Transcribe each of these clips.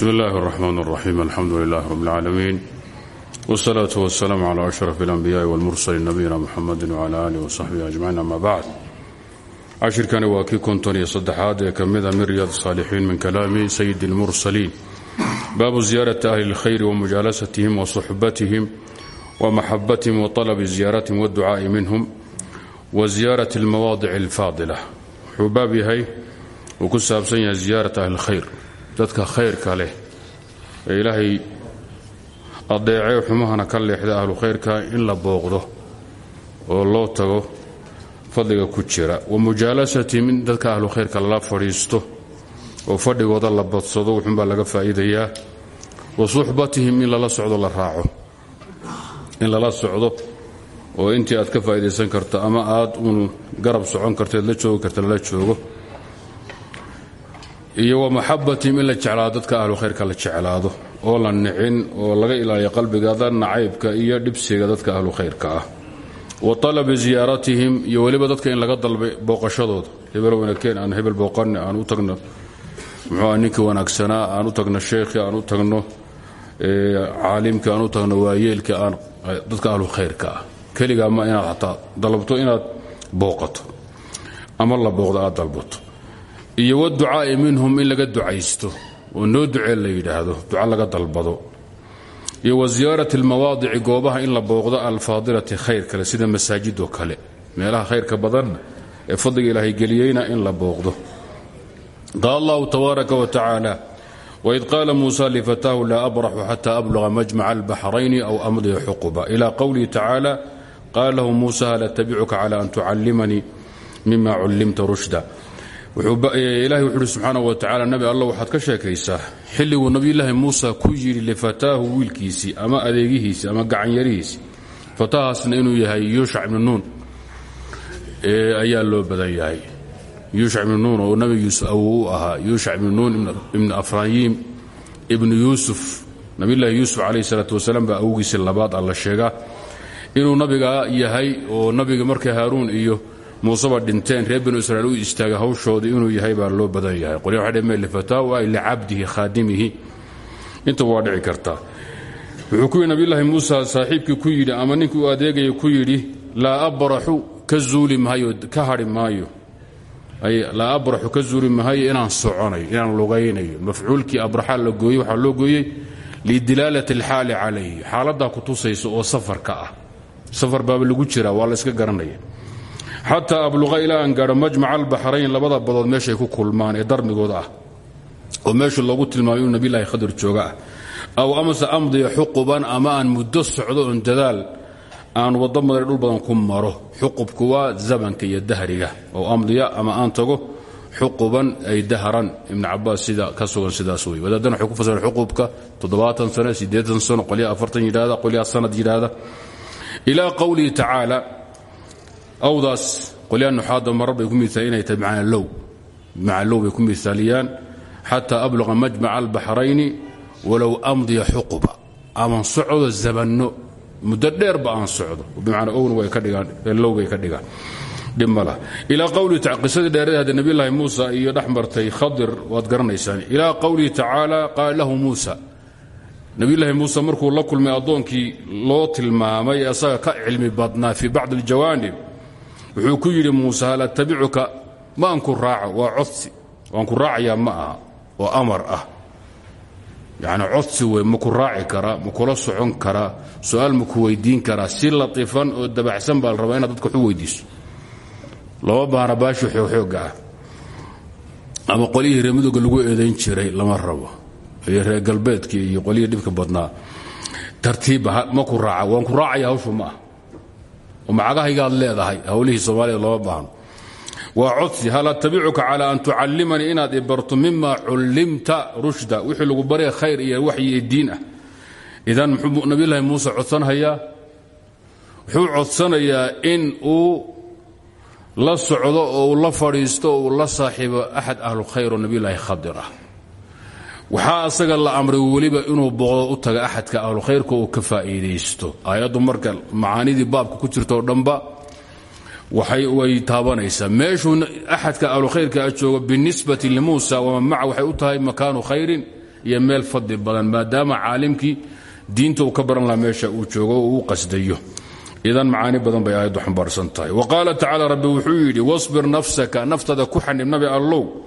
bsmi اllahi الرحmn الرaxيim alxamdu lilah rb اlcaalamiin wالsalaaةu waالsalaam عlى أشhraf الأnbiyaءi wاlmursaliin nabiyina mxamadi wعlى alih وsaxbihi أجmaciin ama bacd cashirkani waa kii konton iyo saddexaad ee ka mida min ryaad الصaalixiin min kalaami sayidi اlmursaliin baabu ziyaaraةi ahli اlkhayr wmujaalasatihim wصuxbatihim wmaxabatihim wطalbi ziyaaratihim wاdducaaءi minhm waziyaaraةi اlmawaadic اlfaadila wuxuu baab yahay uu ku saabsan yahay ziyaaraة ahli اlkhayr dadka khayrka leh. Ee ilaahay adeecee xumahana ka leexda ahlu khayrka in la booqdo oo loo tago fadliga ku jira. Wa mujaalasatihim in dadka ahlu khayrka lala fadhiisto oo fadhigooda la badsado wuxuunbaa laga faa'iidayaa. Wa suxbatihim in lala socdo la raaco. In lala socdo oo intii aad ka faa'iidaysan karto ama aad uun garab socon karteed la joogi karta lala joogo iyo wa maxabatihim in la jeclaado dadka ahlu khayrka la jeclaado oo la nicin oo laga ilaaliyo qalbigaada nacaybka iyo dhibsiga dadka ahlu khayrka ah. Wa talabi ziyaaratihim iyo weliba dadka in laga dalbay booqashadooda. Hebel wanakeen aan hebel booqanne aan u tagno. Muxuua ninkii wanaagsanaa aan u tagno sheekhii aan u tagno caalimkii aan u tagno waayeelkii aan dadka ahlu khayrka ah. Ma inaad xataa dalabto inaad booqato. Ama la booqdo aad dalbato iyo waducaa'i minhum in laga ducaysto oo noo ducee la yidhaahdo duca laga dalbado. Iyo wa ziyaarati goobaha in la booqdo alfaadilati khayr kale sida masaajidoo kale. Meelaha khayrka badanna ee fadliga ilaahay geliyeyna in la booqdo. Qaala allahu tabaaraka wa tacaala waid qaala muusa lifataahu laa abraxu xata abluga majmaca albaxrayni aw amdiya xuquba. Ila qowlihi tacaala qaala lahu muusa hal atabicuka cala an tucallimanii mima cullimta rushda ilahi wuxu uhi subxaana wa tacala nabi alla waxaad ka sheekaysaa. Xilliguu nabiyulaahi muusa ku yidhi lifataahu wiilkiisii ama adeegihiisii ama gacanyarihiisii. Fatahaasna inuu yahay yuushac ibnu nuun. Ayaa loo badan yahay. Yuushac ibnu nuun oo nabi yuusuf awow u ahaa. Yuushac ibnu nuun ibnu afrayiim ibnu yuusuf. Nabiyulaahi yuusuf calayh salaatu wasalaam baa awowgiisii labaad alla sheegaa. Inuu nabiga yahay oo nabiga markay haaruun iyo muuseba dhinteen reer binu israiil u istaagay hawshoodii inuu yahay baa loo badan yahay. Lifataahu ay licabdihi khaadimihi. Intaba waa dhici kartaa wuxuu ku yidhi nabiyulaahi muusa saaxiibkii ku yidhi ama ninkii uu adeegaya ku yidhi laa abraxu ka zuuli ka hadhi maayo. Laa abraxu ka zuuli inaan soconayo inaan lugaynayo mafcuulkii abraxa la gooyey waxaa loo gooyey lidilaalati alxaali calayhi xaaladdaa ku tusaysa oo safarka ah. Safar baaba lagu jiraa waa la yska garanaya xataa abluqa ilaa aan gaadho majmaca albaxrayn labada badood meeshay ku kulmaan ee darmigooda ah. Oo meeshu loogu tilmaamay inuu nabilaahi khadir jooga ah. Aw amase amdiya xuquban ama muddo socdo oon dadaal aan waddo madar dhul badan ku maro. Xuqubku waa zamanka iyo dahriga. Oo amdiya ama aan tago xuquban ay dahran ibn cabaas sida ka sugan sidaas wey wadaadana waxay ku fasireen xuqubka toddobaatan sano siddeetan sano qolyaha afartan yidhahda qolyaha sanad yidhaahda. Ilaa qowlihi tacaala awdaas qolyaa nuxaadda marar bay ku miaal inay tahay bimacnaa low. Bimacnaa low bay ku miaaliyaan xataa abluqa majmaca albaxrayni walow amdiya aman socdo zamanno muddo dheerba aan socdo. Bimacnaa owna way ka dhigaan low bay ka dhigaan. Ilaa qowlihi taala qisadii dheerada hadde nabiyullaahi muusa iyo dhex khadir waad garanaysaan. Ilaa qowlihi tacaala qaala lahu muusa nabiyulaahi markuu la kulmay addoonkii loo tilmaamay asaga ka cilmi badnaa fii bacdi aljawaanib wuxuu ku yidhi muuse hal attabicuka maan ku raaco waa codsi. Waan ku raacayaa ma aha oo amar ah. Yacni codsi wey ma ku raaci karaa ma kula socon karaa su'aal ma ku weydiin karaa si latifan oo dabaxsan baa rabaa inaad dadka wax u weydiiso lama baana ah. Ama qolyihii reer lagu eedayn jiray lama rabo. Iyo reer galbeedkii iyo qolyihii dhibka badnaa. Tartiibba ma ku raaca waan ku raacaya ma ah macagahaygaad leedahay hawlihii soomaalida looma baahno. Waa codsi hal attabicuka cala an tucallimanii inaad i barto mima cullimta rushda? Wixii lagu barya khayr iyo waxyi iyo diin ah. Idan muxuu nabiyulaahi muuse codsanhayaa wuxuu codsanayaa in uu la socdo oo uu la fadhiisto oo uu la saaxiibo axad ahlu khayr oo nabiyulaahi khadir waxaa asaga la amray weliba inuu booqdo u taga axadka ahlukhayrka uu ka faa'iidaysto. Aayaddu marka macaanidii baabka ku jirto oo dhanba way taabanaysaa. Meeshuu axadka ahlukhayrka a joogo binisbati limuusa waman maca waxay u tahay makaanu khayrin iyo meel fadli badan maadaama caalimkii diinta uu ka baran laha meesha uu joogo oo uu qasdayo. Idan macaani badan bay aayaddu xambaarsan tahay. Wa qaala tacaala rabbi wuxuu yidhi wasbir nafsaka naftada ku xanib nabi allow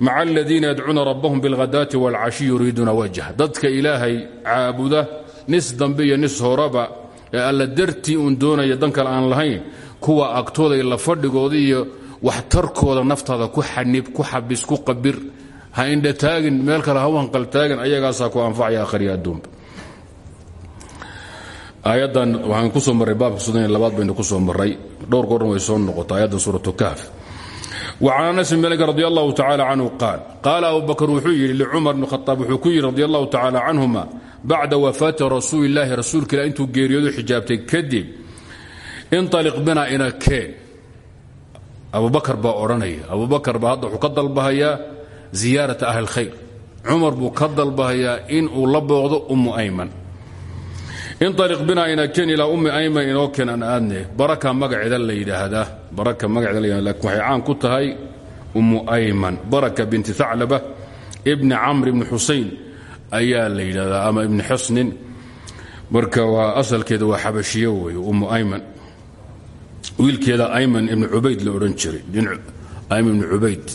maca aladiina yadcuuna rabbahum bilghadaati waalcashi yuriiduuna wajh dadka ilaahay caabuda nis dambe iyo nis horaba ee alla dartii uun doonaya dan kale aan lahayn kuwa agtooda la fadhigooda iyo waxtarkooda naftaada ku xanib ku xabis ku qabir ha indhataagin meel kale ha wanqaltaagin ayagaasaa ku anfacaya akhriya adduunba aayaddan waxaan ku soo marray baabka soddon iyo labaad baynu ku soo marray dhowr goorna way soo noqotay aayaddan suuratu kahf وcan anas bn malik radi allahu tacala canhu qaal qaala abubakr wuxuu yidhi licumar bn khaaab wuxuu ku yidhi radi allahu tacala canhuma bacda wafaati rasuuli illaahi rasuulka ilah intuu geeriyoodu xijaabtay kadib inaliq bina ina keen abubakar baa odhanaya abubakar baa hadda wuxuu ka dalbahayaa ziyaarata ahli اlkhayr cumar buu ka dalbahayaa inuu la booqdo umu ayman inaliq binaa ina ken ilaa ummi ayman inoo keen aan aadne baraka magaceeda la yidhaahdaa baraka magaceeda la yidhahda laakiin waxay ku tahay ummu ayman baraka binti thaclaba ibni camr ibni xusayn ayaa la yidhahdaa ama ibni xusnin marka waa asalkeeda waa xabashiyo weeye ummu ayman wiilkeeda ayman ibni cubayd la odhan jiray ayman ibni cubayd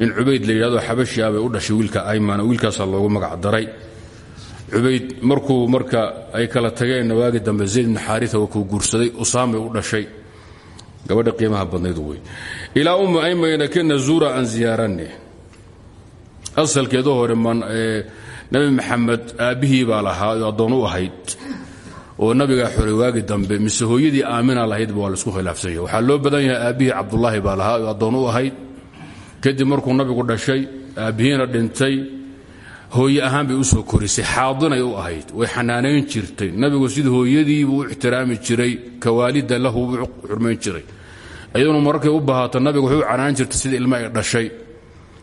nin cubayd la yidhahdo xabashi ah bay u dhashay wiilka aymana wiilkaasaa loogu magac daray cubayd markuu marka ay kala tageenna waagi dambe zayd bn xaaria waa kuu guursaday usaamay u dhashay. Gabadha qiimaha badnayd wey ilaa ummu aymayna kana zuura aan ziyaaranne asalkeedu hore nabi maxamed aabbihii baa lahaa oo addoon u ahayd oo nabigaa xoray waagi dambe mise hooyadii aamina lahaydba waa la isku khilaafsanya. Waxaa loo badan yahay aabbihii cabdulaahi baa lahaa oo addoon u ahayd. Kadib markuu nabigu dhashay aabbihiina dhintay hooye ahaan bay u soo korisay xaadinay u ahayd way xanaanayn jirtay. Nabigu sida hooyadiibuu u ixtiraami jiray kawaalida lahu buu xurmayn jiray. Iyaduna markay u bahaato nabigu wuxuu canaan jirtay sida ilma ay dhashay.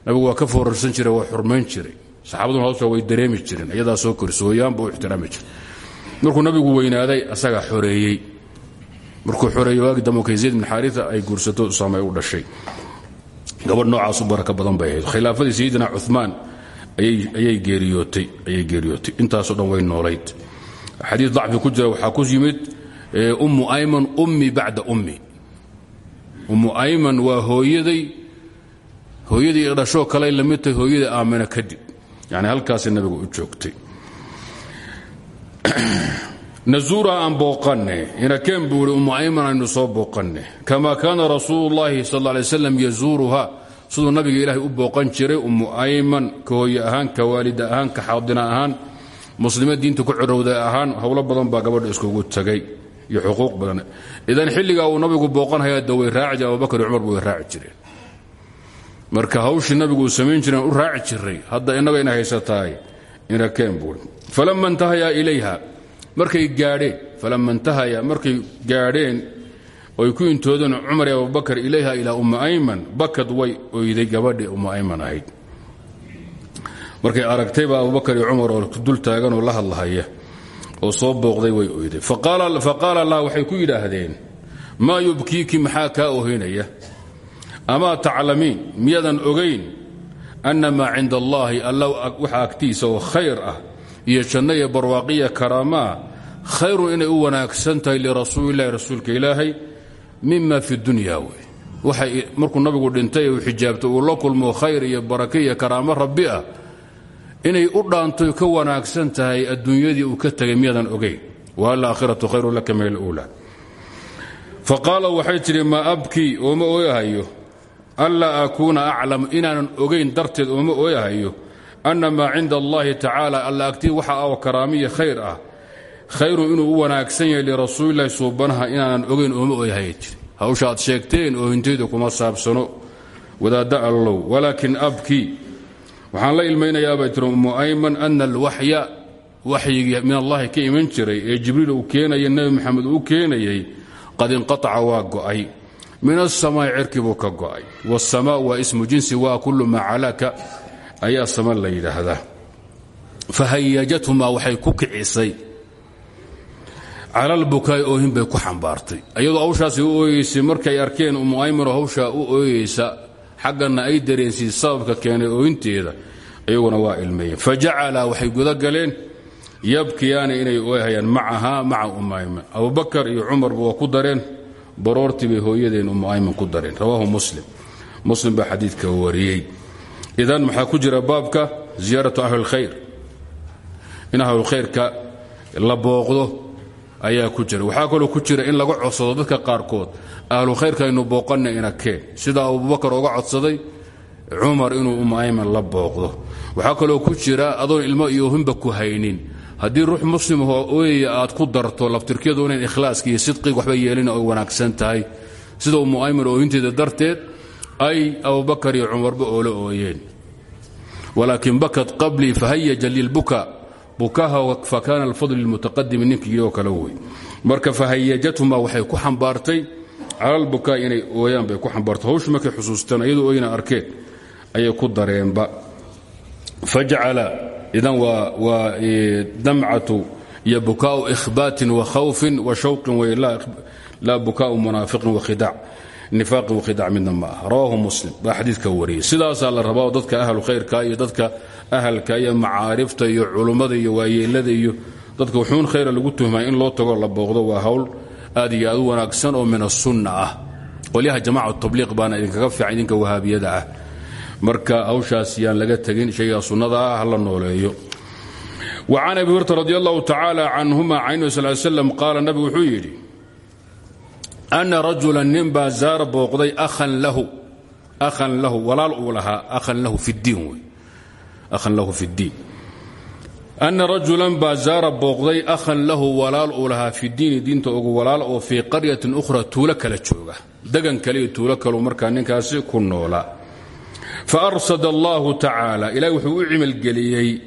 Nabigu waa ka foorarsan jiray waa xurmayn jiray. Saxaabaduna hoosta way dareemi jireen iyadaa soo korisay hooyaanba u ixtiraami jiray. Markuu nabigu weynaaday asagaa xoreeyey. Markuu xoreeyey waagi dambe zayd bin xaaria ay guursato usaama ay u dhashay. Gabadh noocaasu baraka badan bay ahayd. Khilaafadii sayidina cumaan ayay geeriyootay intaasoo dhan way noolayd. Xadii dacfi ku jira waxaa ku yimid ummu ayman ummi bacda ummi. Ummu ayman waa hooyaday hooyadii dhashoo kaley la tahay hooyadii aamina kadib. Yani halkaasay nabiga u joogtay. Nazuura aan booqanne inakeen buu ihi ummu ayman aynu soo booqanne. Kama kaana rasuulu llahi sal slam yazuuruha siduu nabiga ilaahay u booqan jiray ummu ayman ka hooye ahaan ka waalida ahaan ka xaadina ahaan muslima diinta ku cirowda ahaan howlo badan baa gabadha iskugu tagay iyo xuquuq badan. Idan xilligaa uu nabigu booqanhayaa da way raaci jire abubakar iyo cumarba way raaci jireen. Marka hawshii nabigu uu samayn jireen raaci jiray hadda innaga ina haysatahay inakeen buuri falama intahayaa ilayha markay gaadheen falama intahaya markay gaadheen oy ku intoodeen cumar iyo abubakar ilayha ilaa ummi ayman bakad way oyday gabadhii ummu ayman ahayd. Markay aragtayba abubakar iyo cumar oo dul taagan oo la hadlahaya oo soo booqday way oyday. Faqaala lah waxay ku yidhaahdeen maa yubkiiki maxaa kaa ohinaya amaa taclamiin miyadan ogayn anna maa cinda allaahi alla waxa agtiisa oo khayr ah iyo janno iyo barwaaqiya karaamaa khayrun inay u wanaagsan tahay lirasuulilahi rasuulka ilaahay mima fi dunya wey. Markuu nabigu dhintay uu xijaabto uu la kulmo khayr iyo barake iyo karaamo rabbi ah inay u dhaantoy ka wanaagsan tahay adduunyadii uu ka tegay miyadan ogayn waalaakhiratu khayru laka min aluula faqaala waxay tidhi maa abkii ooma ooyahayo anlaa akuuna aclam inaanan ogayn darteed ooma ooyahayo anna maa cinda allahi tacaala alla agtii waxa oo karaamiya khayr ah khayrun inuu wanaagsan yahay lirasuulilahi suubanaha inaanan ogayn ooma ooyahay jiri hawsha aad sheegteen oohintaydu kuma saabsano. Wadaadda allow walaakin abkii waxaan la ilmaynayaa bay tiri ummu ayman ana alwaxya min allahi ka iman jiray ee jibriil uu keenayay nebi maxamed uu keenayay qad inqataca waa go'ay. Min asamaa'i cirki buu ka go'ay. Wasamaa waa ismu jinsi waa kullu maa calaka. Ayaa sama la yidhaahdaa. Fahayajathumaa waxay ku kicisay calalbukaay oohin bay ku xambaartay. Iyadoo hawshaasi u ooyeysay markay arkeen ummu aymanoo hawshaa u ooyeysa xaggana ay dareensiis sababka keenay oohinteeda iyaguna waa ilmeeyeen. Fajacala waxay guda galeen yabkiyaani inay ooyhayaan macahaa maca ummu ayman abubakar iyo cumarba waa ku dareen baroortii bay hooyadeen ummu ayman ku dareen. Rawaahu muslim. Muslim baa xadiidka wariyey. Idan maxaa ku jira baabka? Ziyaaratu ahlilkhayr in ahlulkhayrka la booqdo ayaa ku jira. Waxaa kaloo ku jira in laga codsado dadka qaarkood. Ahlukhayrka aynu booqana inakeen sida abubakar uga codsaday cumar inuu ummu ayman la booqdo. Waxaa kaloo ku jira adoon ilmo iyo hinba ku haynin. Haddii ruux muslimahoo ooyaya aad ku darto laftirkeedu inayn ikhlaaska iyo waxba yeelina ay wanaagsan tahay. Sida ummu ayman ooyinteeda darteed ay abubakar iyo cumarba oola ooyeen. Walaakin bakat qablii fahayaja lilbuka bukaha fakaana alfadl lilmutaqadimi ninkiioo kale wey marka fahayajatuma waxay ku xambaartay cala lbukaa inay ooyaan bay ku xambaartay. Hawshu markay xusuustaan iyadoo oyna arkeen ayay ku dareenba. Fajacala idan waa damcatu iyo bukaau ihbaatin wa khawfin wa shawqin wey laa bukaau munaafiqin wakhidac nifaaqin wakhidac midna ma ah rawaahu muslim. Baa xadiidka wariyey. Sidaasaa la rabaa dadka ahlu khayrka iyo dadka ahalka iyo macaarifta iyo culummada iyo waayeelada iyo dadka wuxuun khayra lagu tuhmaa in loo tago la booqdo waa hawl aad iyo aad wanaagsan oo min asunna ah. Qolyaha tabliiq baana idinkaga fiican idinka wahaabiyada ah. Marka hawshaas laga tegin shaygaa sunnada ah nooleeyo. Wa can abi hurta radi allahu tacaala canhuma can nabi sal slam qaala ana rajula ninbaa zaara booqday ahan lahu walaal uu lahaa ahan lahu fidiin ana rajulan baa zaara booqday ahan lahu walaal uu fi diini diinta ugu walaal oo fii qaryatin ukhra tuulo kala jooga degan kale iyo tuulo markaa ninkaasi ku noolaa faarsad allahu tacaala ilahi wuxuu u cimalgeliyey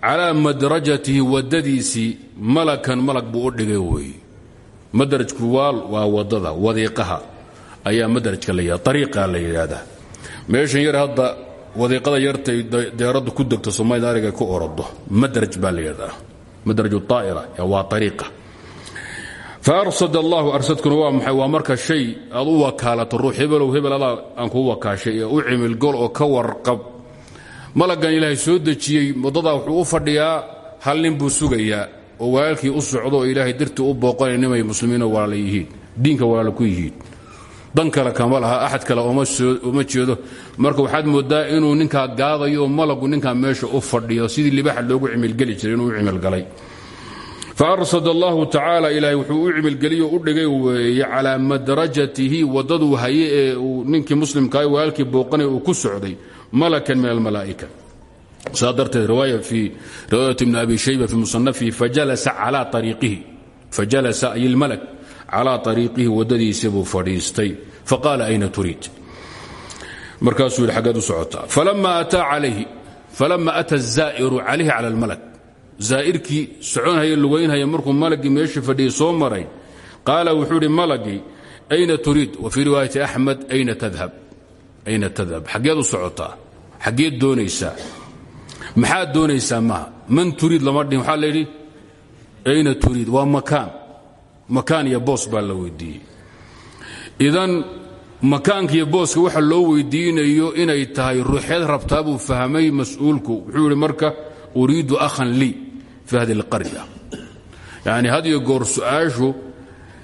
calaa madrajatihi wadadiisii malakan malag buu dhigay weeye madrajku waal waa waddada wadiiqaha ayaa madrajka la yidhahda ariiqa la yidhaahdaa. Meeshan yar hadda wadiiqada yartay deeraddu ku degto soomaalida ku orodo madraj baa la yidhahdaa madraj aa'ira waa ariiqa faarsad allahu arsadkuna waa maxay? Waa marka shay aad u wakaalato ruux hebelow aan kuu wakaashay ee u cimilgol oo ka warqab. Malaggan ilaahay soo dejiyey waddadaa wuxuu u fadhiyaa hal buu sugayaa oo walaalkii u socdo oo ilaahay dartii u booqanay nimay muslimiinoo walaala yihiin diinka walaala ku yihiin. Dan kale kama laha axad kale jeedo. Marka waxaad moodaa inuu ninkaa gaadayo malagu ninkaa meesha u fadhiyo sidii libaxa loogu cimilgeli jiray inuu u cimilgalay. Faarsad allahu tacaala ilaahay wuxuu u cimilgeliyo u dhigay weeye calaa madrajatihi waddaduu haye ee uu ninkii booqanay uu ku socday malakan min almalaa'ika saa darteed riwaaya fii riwaayat ibni abi shayba fii musanafihi fajalasa calaa ariiqihi fajalasa ay ilmalak calaa ariiqihi waddadiisii buu fadhiistay. Faqaala ayna turiid? Markaasuu yidhi xaggeed u socotaa falama ata azaa'iru calayhi cala almalak. Zaa'irkii soconhaya lugaynhaya markuu malagii meeshii fadhiyey soo maray qaala wuxuu idhi malagii ayna turiid? Wa fii riwaayati axmed ayna tadhab xaggeed u socotaa xaggeed doonaysaa maxaad doonaysaa maaha man turiid lama dhihin. Waxaa layidhi ayna turiid waa makaan. Makaan iyo boos baa la weydiiyey. Idan makaanka iyo booska waxa loo weydiinayo inay tahay ruuxeed rabtaa buu fahmay mas'uulku. Wuxuu marka uriidu ahan lii fi hadi اlqarya yani had goor su'aashu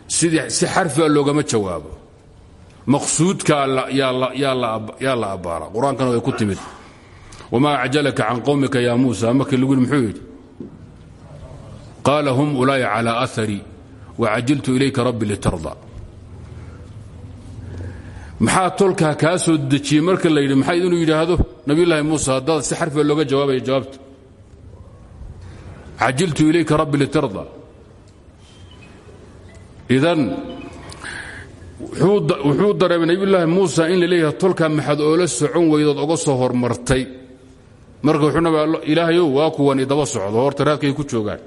sidii si xarfiga loogama jawaabo. Maqsuudkaa yaa la abbaara. Qur'aankana way ku timid wamaa acjalaka can qowmika ya muusa markii lagu yidhi muxuu yidhi qaala hum ulaaya calى aharii wacajiltu ilayka rabbi litarda. Maxaa tolkaa kaa soo dejiyey marka la yidhi maxay inuu yidhaahdo nabiyulaahi muuse haddaad si xarfiga looga jawaabaya jawaabta. Cajiltu ilayka rabbi litarda. Idan wuxuu dareemay nabiyulaahi muusa in la leeyahay tolkaa maxaad oola socon weydood oga soo hormartay marka wuxuu nab ilaahayow waa kuwan idaba socdo horta raadkay ku joogaan.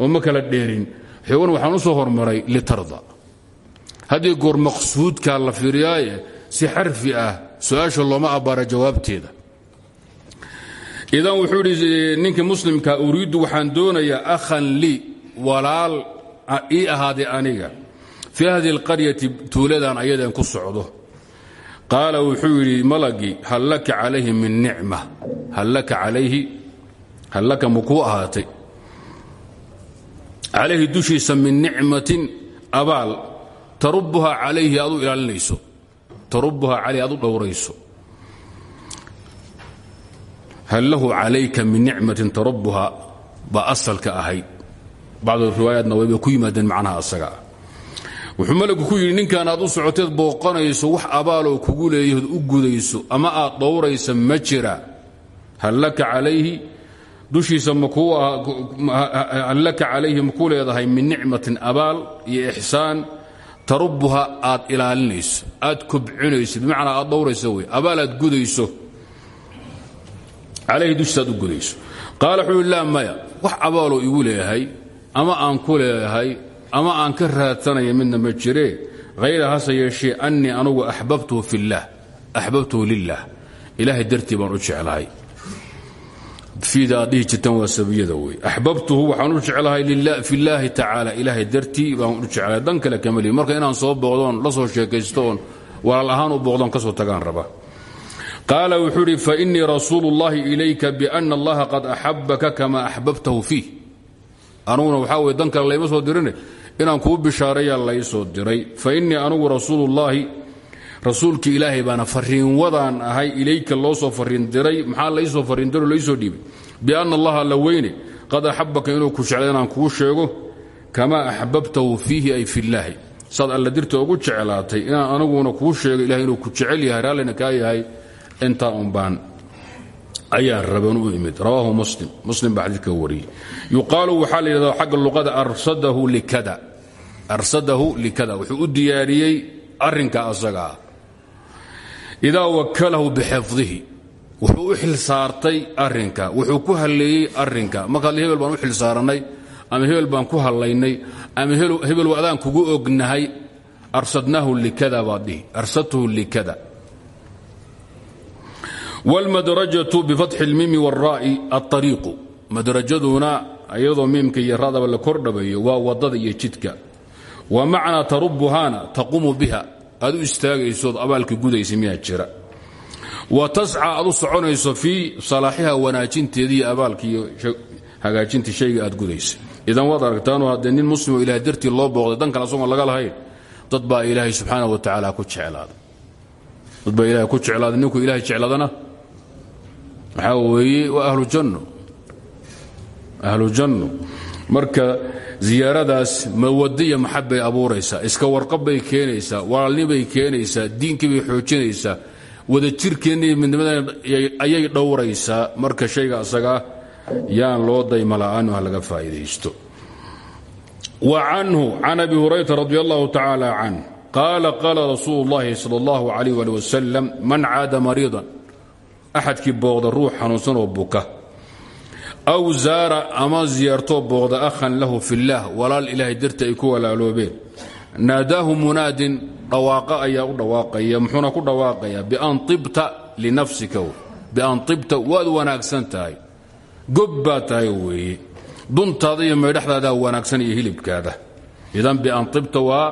Oo ma kala dheerin. Xoogan waxaan u soo hormaray litarda. Haddii goor maqsuudkaa la fiiriyaaye si xarfi ah su'aasha looma abbaara jawaabteeda. Idan wuxuu idhi muslimka uriiddu waxaan doonayaa akhan lii walaal ii ahaaday aniga. Fii hadihi alqaryati tuuladan ayadan ku socdo qaala wuxuu yidhi malagii hal laka calayhi min nicma. Hal laka calayhi hal laka makuu ahaatay? Calayhi dushiisa min nicmatin abaal. Tarubuhaa calayhi aad u ilaalinayso. Tarubuhaa calayhi aad u hal lahu calayka min nicmatin tarubuhaa baa asalka ahayd bacdu riwaayaatna wayba ku yimaadeen macnaha asaga wuxuu malagu ku yidhi ninkan aad u socoteed booqanayso wax abaaloo kugu leeyahood u gudayso ama aad dhowraysa ma jira. Hal laka calayhi dushiisa hal laka calayhi leedahay min nicmatin abaal iyo ixsaan. Tarubuha aad ilaalinayso aad kobcinayso bimacnaa aad dhowrayso wey abaal aad gudayso. Calayhi dushiisa aad u gudayso. Qaala wuxuu yidhi laa wax abaaloo igu leeyahay ama aan ku leeyahay ama aan ka raadsanaya midna ma jiree hayra hase yeeshee annii anugu fillaah axbabtuhu lilah ilaahay dartii baan u jeclahay. Fiida aad dhihi jirtaan waa sabiyada wey axbabtuhu u jeclahay fillaahi tacaala. Ilaahay dartii baan u jeclahay. Dan kale kamali marka inaan soo booqdoon la soo sheekaysto walaal ahaan u booqdoon ka tagaan raba. Qaala wuxuu idhi fainii rasuulu اllahi ilayka biana allaha qad axabaka kama axbabtahu fiih. Anuguna waxaa weye dan kale layma soo dirine inaan kuu bishaareeyaa lay soo diray. Fainii anugu rasuulullaahi rasuulkii ilaahay baana fariinwadaan ahay ilayka loo soo fariin diray maxaa laysoo fariindiro laysoo dhiibay? Bianna allaha alla weyne qad axabaka inuu ku jeclay inaan kuu sheego kamaa axbabtahu fiihi ay fillaahi saad alla dirta ugu jeclaatay inaan aniguna kuu sheego ilahay inuu ku jecel yahay raallina kaa yahay intaa unbaan ayaa raban u imid. Rawaahu muslim. Muslim baa xadiidka wariyey. Yuqaalu waxaa la yidhahda xagga luqada arsadahu likada. Wuxuu u diyaariyey arrinka asagaa idaa wakalahu bixifdihi. Wuxuu u xil saartay arrinka. Wuxuu ku halleeyey arrinka. Markaad hebel baan u xil saarannay ama hebel baan ku hallaynay ama hebel adaan kugu ognahay arsadnaahu likada baad dhihi. Arsadtuhu likada wlmadrajatu bifatxi اlmimi wاlraa'i aariiqu madrajaduna iyadoo miimka iyo radaba la kordhabayo waa waddada iyo jidka wa macnaa tarubuhaana taquumu biha aad u istaagaysood abaalka gudaysa miyaa jira wa tasca aad u soconayso fii salaaxiha wanaajinteediiyo abaalka iyo hagaajinta shayga aad gudaysa idan waad aragtaanu haddee nin muslimoo ilahay dartii loo booqday dan kale asagoon laga lahayn dad waxaa weeye waa ahlu janno. Ahlu janno. Marka ziyaaradaas mawadiya maxabbay abuuraysaa. Iska warqabbay keenaysaa walaalnibay keenaysaa diinkiibay xoojinaysaa wadajirkeenna iyo midnimadan ayay dhowraysaa. Marka shayga asagaa yaan loo daymala'aanu ha laga faa'iidaysto. Wa canhu can abi hurayrata radi allahu tacaala canh qaala qaala rasuulu اllahi sal اllahu man caada mariidan axadkii booqda ruux xanuunsan oo buka. Aw zaara ama ziyaartoo booqda akhan lahu fillaah walaal ilaahay darti ay ku walaaloobeen. Naadaahu munaadin dhawaaqa ayaa u dhawaaqaya muxuuna ku dhawaaqayaa bian ibta linafsika bian ibta waad wanaagsan tahay gob baa tahay weeye. Duntaada iyo maydhaxdaadaa wanaagsan iyo hilibkaada. Idan bian ibta waa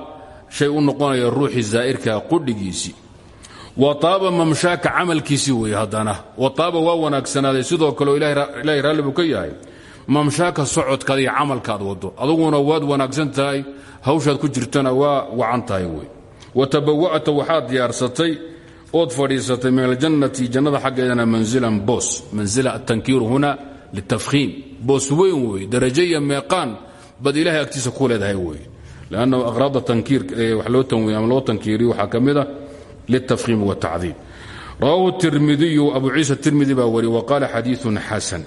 shay u noqonaya ruuxii zaa'irkaa qudhigiisii wa taaba mamshaaka camalkiisii weeye haddana. Wa taaba waa wanaagsanaaday sidoo kaleo ilaahay raalli buu ka yahay. Mamshaaka socodkaada iyo camalkaad wado aduguna waad wanaagsan tahay hawshaad ku jirtana waa wacan tahay wey wa tabawa'ta waxaad diyaarsatay ood fadhiisatay min aljannati jannada xaggeedana manzilan boos. Manzila atankiiru huna litafkhiim. Boos weyn wey darajo iyo meeqaan bad ilahay agtiisa ku leedahay wey lannahu aqraada tankiir liltafkhiim wاtacdiim rawaahu الtirmidiyu abu ciisa الtirmidi baa wari waqaala xadiiثu xasan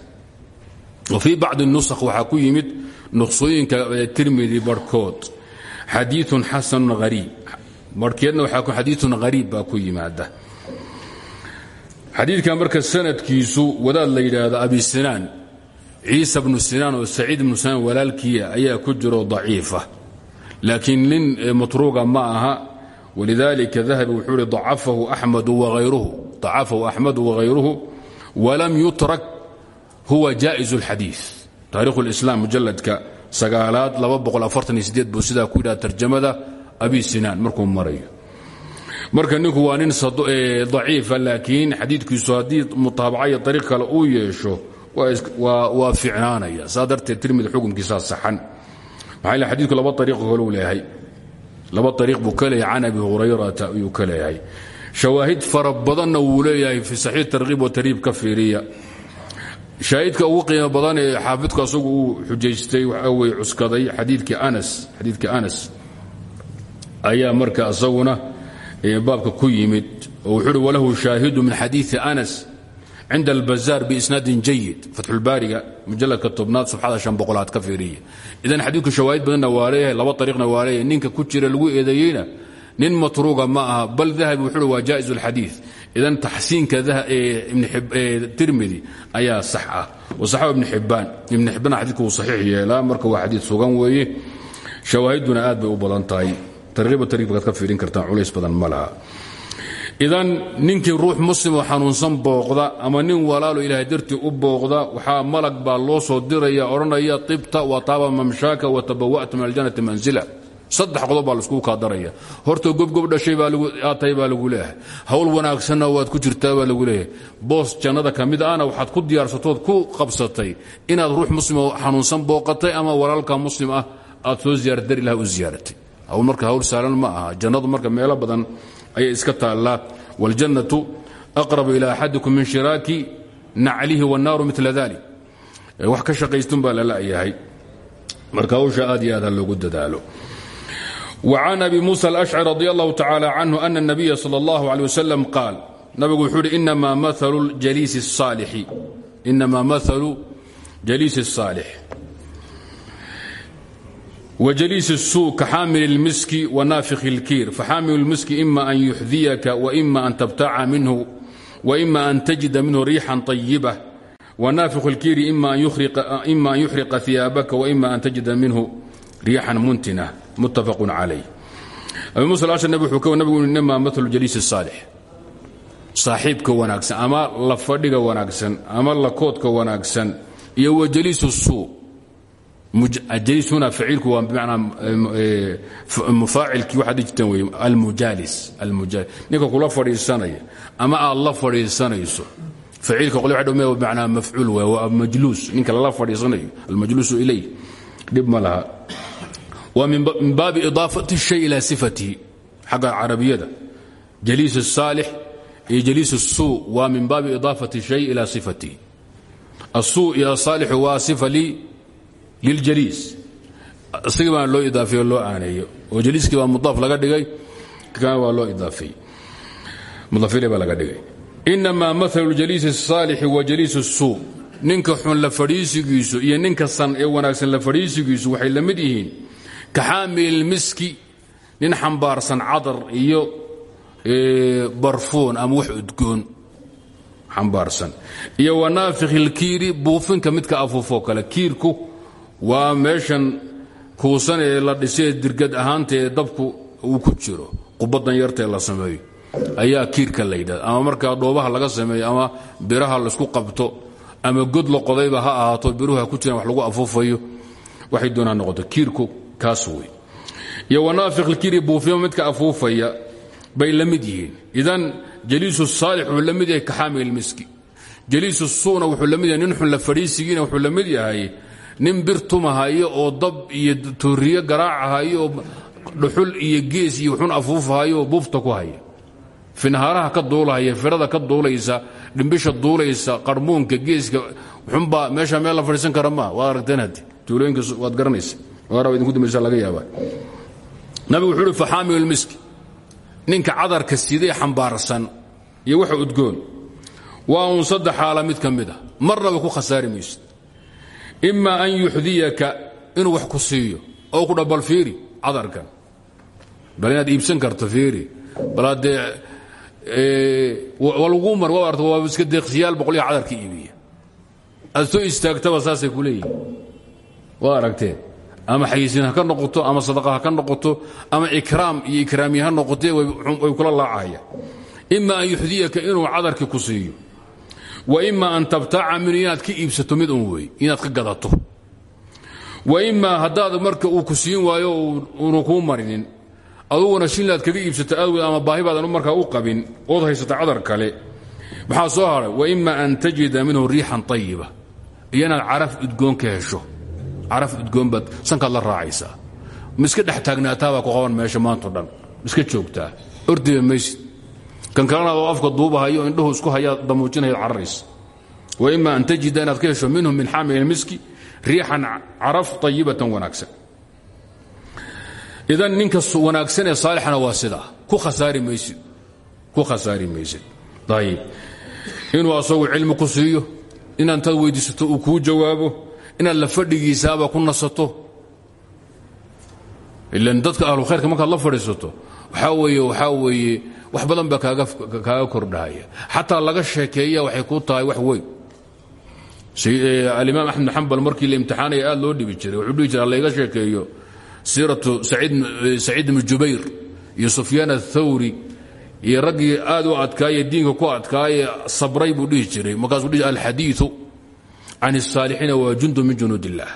wfii bacضi الnusakh waxaa ku yimid nuqsooyinka tirmidi barhkood xadiiثun xasanu hariib barhkeedna waxaa xadiiثun hariib baa ku yimaada xadiidka marka sanadkiisu wadaad la yidhaahdo abi sinaan ciisa bnu sinaan oo saciid bnu sinaan walaalkiia ayaa ku jiro daciifa laakiin nin matruuga ma aha wlidalika dahabi wuxuu hi acafahu axmadu wahayruhu walam yutrak huwa jaa'iz اlxadii taarikh اlislaam mujaladka sagaalaad buu sidaa ku yidhaha tarjamada abi sinaan markuu marayo marka ninku waa nin daciifa laakiin xadiidkiisu haddii mutaabaca iyo uu yeesho waa ficnaanaya saa darteed tirmid xukumkiisaa saxan maxa adidku laba ariiq koluu leeyahay laba ariiq buu ka leeyahay can abi hurayrata ayuu ka leeyahay shawaahid fara badanna wuu leeyahay fi saxiix tarkiib wa tarhiib ka fiiriya. Shaahidka ugu qiimo badan ee xaafidku asagu uu xujaystay waxa weye cuskaday xadiidkii anas ayaa marka isaguna baabka ku yimid oo wuxuu uhi walahu shaahidu min xadiii anas cinda albazaar biisnaadin jayid fatxulbaariga mujaladka tobnaad safxada shan boqolaad ka fiiriya idan xadiidku shawaahid badanna waa leeyahay laba ariiqna waa leeyahay ninka ku jira lagu eedeeyeyna nin matruuga ma aha bal dahabi wuxuu waa jaa'iz اlxadiid idan taxsiinka tirmidi ayaa sax ah wasaxahu ibn xibbaan ibn xibbaan xadiidku wuu saxiix yeelaa marka waa xadiid sugan weeye shawaahiduna aad bay u badan tahay tarkiiba tarkiibkaad ka fiirin kartaan culays badan ma laha idan ninkii ruux muslimoo xanuunsan booqda ama nin walaalo ilaahay dartii u booqda waxaa malag baa loo soo diraya odhanaya ibta wa taaba mamshaaka wa tabawa'ta min aljannati manzila. Saddex qodob baa laiskugu kaadaraya horta gobgob dhashay aad tahay baa lagu leeyahay. Hawl wanaagsanna waad ku jirtaa baa lagu leeyahay. Boos jannada ka mid waxaad ku diyaarsatood ku qabsatay inaad ruux muslimoo xanuunsan booqatay ama walaalka muslim ah aad soo ziyaarad dar ilah u ziyaaratay. Hawl marka hawl saalan ma aha. Jannadu marka meelo badan ayay iska taallaa wاljannatu aqrabu ila axadikum min shiraaki naclihi wاnnaaru mila dalik wax ka shaqaystun baa lalayahay marka hawsha aad iyo aad ha loogu dadaalo وعن أبي موسى الأشعري رضي الله تعالى عنه أن النبي صلى الله عليه وسلم قال نبgu وxuu hi إنما مثل جليس الصالح إنما مثل جليس الصالح وجليس السوء كحامل المسك ونافخ الكير فحامل المسك إما أن يحذيك وإما أن تبتاع منه وإما أن تجد منه ريحا طيبة ونافخ الكير إما أن يحرق, إما أن يحرق ثيابك وإما أن تجد منه ريحا منتنة متفق عليه أبي موسى الأشعري نبي وxuu نبgu إنما مثل جليس الصالح صaaxiibka wanaagsan ama la fadhiga wanaagsan ama la koodka wanaagsan iyo وجليس السوء jliis huna faciilku waa bmanaa mufaacilkii waxaad jirteen wey almujaalis almujaalis ninka kula fadhiisanaya ama aad la fadhiisanayso faciilka qole waxa dhome bmanaa mafcuul waay waa majluus ninka lala fadhiisanayo almajluusu ilay dhib ma laha waa min baabi idaafati الshay ila sifatihi xagga carabiyada jaliis الsaalix iyo jaliis الsuu waa min baabi idaafati الshay ila sifatihi الsuu iyo asaalixu waa sifa lii liljaliis isagii baan loo idaafeeyo loo aaneeyo oo jaliiskii baa mudaaf laga dhigay kan waa loo idaafeey mudaafile baa laga dhigay inamaa maalu jaliisi الsaalixi wa jaliis الsuu ninka xun la fadhiisigiisu iyo ninka san ee wanaagsan la fadhiisigiisu waxay la mid yihiin ka xaamil miski nin xambaarsan cadar iyo barfuun ama wax udgoon xambaarsan iyo wanaafikh اlkiiri buufinka midka afuufoo kale kiirku waa meeshan kuusan ee la dhisee dirgad ahaantaee dabku uu ku jiro. Qubadan yartaee la sameeyo. Ayaa kiirka la ama markaa dhoobaha laga sameeyo ama biraha laysku qabto ama god la qodayba ha ahaato biruhu ku jiraan wax lagu afuufayo waxay doonaa noqoto kiirku kaas wey iyo wanaafikhilkiiri buufima midka afuufaya bay la yihiin. Idan jaliisu saalix wuxuu la mid yahay kaxaamil miski. Jaliisu suuna wuxuu la yahay nin xun la fadhiisigiina wuxuu la yahay nin bir tumahayo oo dab iyo tooriyo garaacahayo oo dhuxul iyo gees iyo xun afuufahayo oo buufta ku haya. Finhaaraha ka duulahaya firada ka duulaysa dhimbisha duulaysa qarmuunka geeska xunbaa meesha meel la fadhiisan kara maa waad aragteen haddi tuulooyinka waad garanaysa waara idinku dambaysa laga yaabaa. Nabigu wuxuu uhi faxaamilu ninka cadarka sidee xambaarsan iyo waxa udgoon? Waa uun saddex xaala mid ka mid a marnaba ku khasaari maysid ima an yuxdiyaka inuu wax ku siiyo oo ku dhabal fiiri cadarkan. Bal inaad iibsan karto fiiri. Bal haddee walgu mar waa arta waa iska deeqsiyaal boqolya cadarka iibiya. Aad soo istaagtaba saasay ku leeyihiin ama xayisiin ka noqoto ama sadaqa ka noqoto ama ikraam iyo ikraamiye ha noqotee way kula laacahaya ima an yuxdiyaka inuu cadarkii ku siiyo wa ima an tabtaaca minu inaad ka iibsato mid un wey inaad ka gadato. Wa ima haddaad marka uu ku siin waayo uunu kuu marinin aduguna shinlaad kaga iibsata aadweed ama baahi baadan markaa u qabin ood haysata cadar kale. Maxaa soo haray? Waima an tajida minhu riixan ayiba iyo inaad caraf udgoon ka hesho. Caraf udgoon sankaad la raacaysaa. Miska dhex taagnaataabaa ku qaban meesha maanto dhan. Miska joogtaa. Ordiba maysid kan kalena adoo afka duubahayo indhuhu isku hayaa damuujinaya cararaysa waima an tajida inaad ka hesho minhum min xaamil miski riixan caraf ayibatan wanaagsan. Idan ninka wanaagsan ee saalixana waa sidaa ku khasaari maysid ku khasaari maysid. Ayib inuu asagu cilmi ku siiyo inaad intaad weydiisato uu kuu jawaabo inaad la fadhigiisaaba ku nasato. Ilan dadka ahlu khayrka markaad la fadhiisato waxaa weeye waxaa weeye wax badan baa kaaga kordhahaya. Xataa laga sheekeeya waxay ku tahay wax weyn. Alimaam axmed xambal markii la imtixaanaya aad loo dhibi jiray wuxuu dhihi jira layga sheekeeyo siiratu saciid ibnu jubayr iyo sufyaan athawri iyo raggii aad u adkaaye diinka ku adkaaye sabray buu dhihi jiray. Markaasuu dhihi alxadiiu can الsaalixiina waa jundu min junuud illah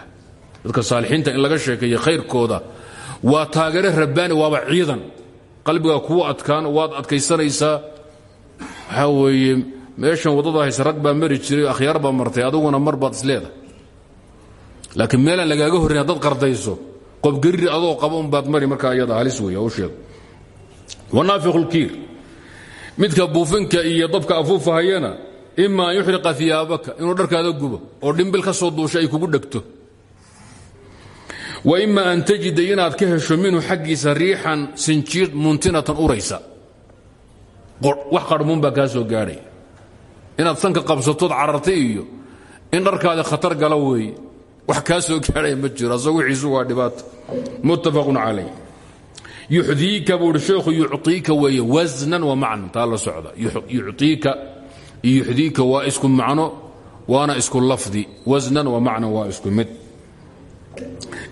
dadka saalixiinta in laga sheekeeyo khayrkooda waa taageere rabbaani waaba ciidan qalbigaa kuu adkaan waad adkaysanaysaa waxaa weeye meeshan waddada hayse rag baa mari jiray akhyaar baa martay aduguna mar baad isleedahay laakiin meelaan lagaaga horrayn haddaad qardayso qobgariir adoo qaba unbaad mari markaa iyada halis wey sheeg. Wanaafiqu lkiir midka buufinka iyo dabka afuufahayana ima an yuxriqa iyaabaka inuu dharkaada gubo oo dhimbil ka soo duusha ay kugu dhegto wa ima an tajida inaad ka hesho minhu xaggiisa riixan sinjiir muntinatan uraysa wax qarmuun baa kaa soo gaadhay. Inaad sanka qabsatood carartay iyo in dharkaada khatar gala weeye wax kaa soo gaadhaya ma jiro asag wixiisu waa dhibaato muttafaqun calay yuxdiika buu uhi sheekhu yucطiika weeye wa macnan. Taa la socda. Yucطiika iyo yuxdiika waa isku macno waana lafdi. Wasnan wa macnan waa isku mid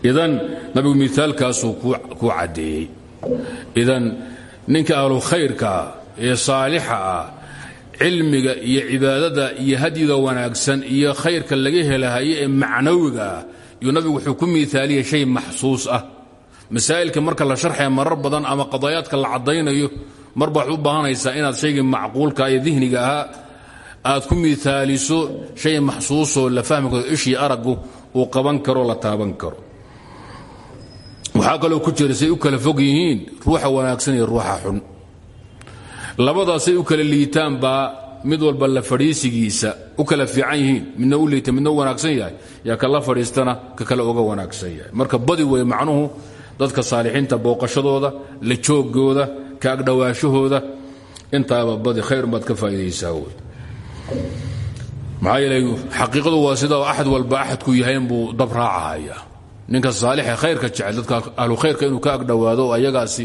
idan nabigu miaalkaasuu kuu caddeeyey. Idan ninka ahlu khayrkaa ee saalixa ah cilmiga iyo cibaadada iyo hadyiga wanaagsan iyo khayrka laga helahaye ee macnawiga ah yuu nabigu wuxuu ku miaaliyey shay maxsuus ah. Masaa'ilka marka la sharxaya marar badan ama qadaayaadka la caddaynayo marba waxay u baahanaysaa inaad shaygii macquulka ee dihniga ahaa aad ku miaaliso shay maxsuusoo la fahmi karo ishii araggu uu qaban karo la taaban karo. Waxaa kaloo ku jira u kala fog yihiin ruuxa wanaagsan iyo ruuxa xun. Labadaasay u kala liitaan baa mid walba la fadhiisigiisa u kala fiican yihiin. Midna u liita midna wanaagsan yahay. Yaa kala fadhiistana ka kale uga wanaagsan yahay. Marka badi wey macnuhu dadka saalixiinta booqashadooda la joogooda ka agdhowaashahooda intaaba badi khayrun baad ka faa'iidaysaa wey maxaa yeelay xaqiiqadu waa sida axad walba axadku yahayn buu dab raacahaya ninka saalixe khayrka jecel dadka ahlu khayrka inuu ka agdhowaado oo ayagaasi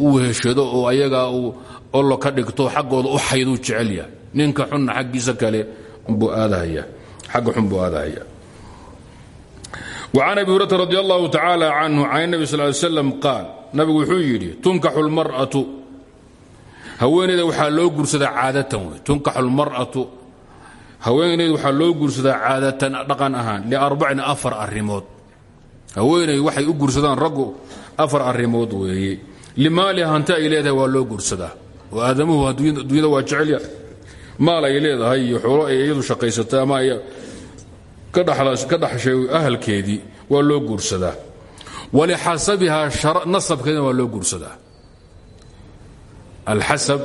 u heshado oo ayagaa uu ollo ka dhigto xaggooda u xayduu jecel yahay ninka xunna xaggiisa kale buu aadahaya xagga xun buu aadahaya وcan abi hurata radi allahu tacaala canhu can الnabi sal ly slam qaal nabigu wuxuu yidhi tunkaxu اlmar'atu haweeneyda waxaa loo guursadaa caadatan wey tunkaxu اlmar'atu haweeneyda waxaa loo guursadaa caadatan dhaqan ahaan liarbacin afar arrimood. Haweeney waxay u guursadaan raggu afar arrimood weeye limaaliha hanti ay leedahay waa loo guursadaa. Oo aadamuhu adduunyada waa jecelya maal ay leedahay iyo xoolo ay iyadu shaqaysatay ama ay ka dhaxshay ahalkeedii waa loo guursadaa. Walixasabihaa nasabkeedina waa loo guursadaa. Alxasab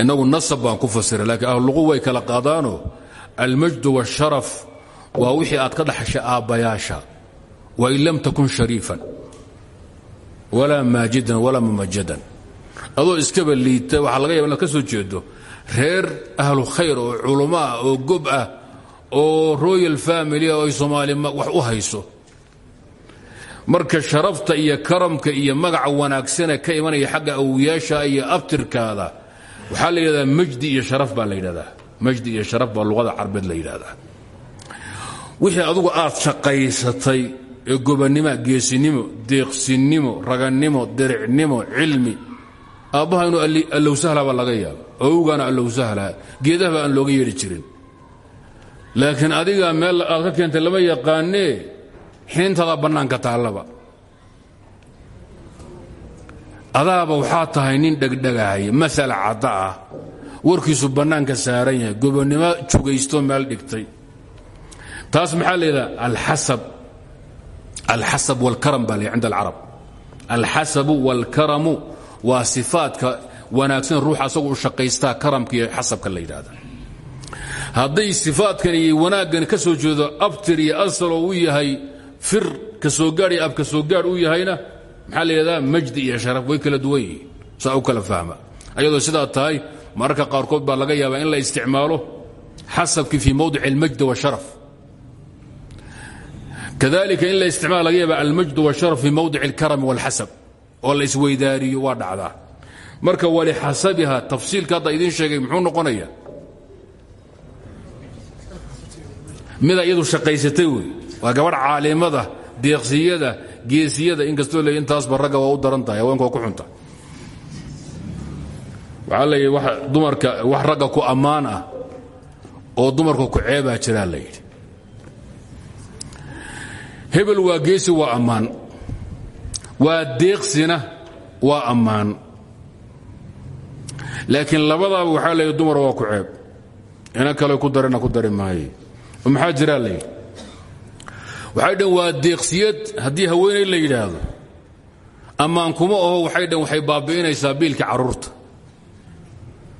inagu nasab baan ku fasira laakiin ahluqu way kala qaadaanoo almajdu waasharaf waa wixii aad ka dhaxashay aabbayaasha wain lam takun shariifan walaa maajidan walaa mumajadan. Adoo iskaba liita waxaa laga yaba inaad ka soo jeedo reer ahlu khayr oo culummo ah oo gob ah oo royal family oo ay soomaali marka sharafta iyo karamka iyo magaca wanaagsane ka imanaya xagga awiyaasha iyo abtirkaada waxaa la yidhahdaa majdi iyo sharaf baa la yidhahdaa. Majdi iyo sharaf baa luqada carbeed la yidhahdaa. Wixii adugu aad shaqaysatay ee gobannimo geesinimo deeqsinnimo ragannimo dericnimo cilmi aabbaha inuu allowsahla baa laga yaaba owgaana allowsahla geedahaba aan looga yeedhi jirin. Laakiin adiga meel aad ka keentay lama yaqaanee xiintada bannaanka taallaba adaaba waxaa tahay nin dhegdhegahaya masala cadda ah. Warkiisu bannaanka saaran yahay gobonnimo jugaysto meel dhigtay. Taas maxaa leedaha alxasab. Alxasab wاlkaram baa le cinda alcarab. Alxasabu wاlkaramu waa sifaadka wanaagsan ruux asagu u shaqaystaa karamka iyo xasabka la yidhaahda hadday sifaadkan iyo wanaaggan ka soo jeedo abtir iyo asaloo u yahay fir ka soo gaadh iyo ab ka soo gaadh u yahayna maxaa la yidhahdaa? Majdi iyo sharaf way kala duwan yihiin saa u kala fahma ayadoo sidaa tahay mararka qaarkood baa laga yaabaa in la isticmaalo xasabkii fii mowdic almajdi washaraf kadalika in la isticmaal laga yaaba almajdu washaraf fii mowdic alkarami walxasab oo la isweydaariyo waa dhacdaa. Marka walixasabiha tafsiilka hadda idiin sheegay muxuu noqonaya? Mida iyadu shaqaysatay wey waa gabadh caalimada deeqsiyada geesiyada inkastoo le intaasba ragga waa u daran tahay haweenka waa ku xunta. Waxaa wa dumarka wax ragga ku ammaan ah oo dumarka ku ceebaa jiraa la yidhi. Hebel waa geesi waa ammaan. Waa deeqsina waa ammaan. Laakiin labadaaba waxaa leeyahy dumar waa ku ceeb. Ina kale ku darana ku dari maaye. Maxaa jiraa layidhi waxay dhan waa deeqsiyad haddii haweenay la yidhaahdo ammaan kuma aho waxay dhan waxay baabi'inaysaa biilka carruurta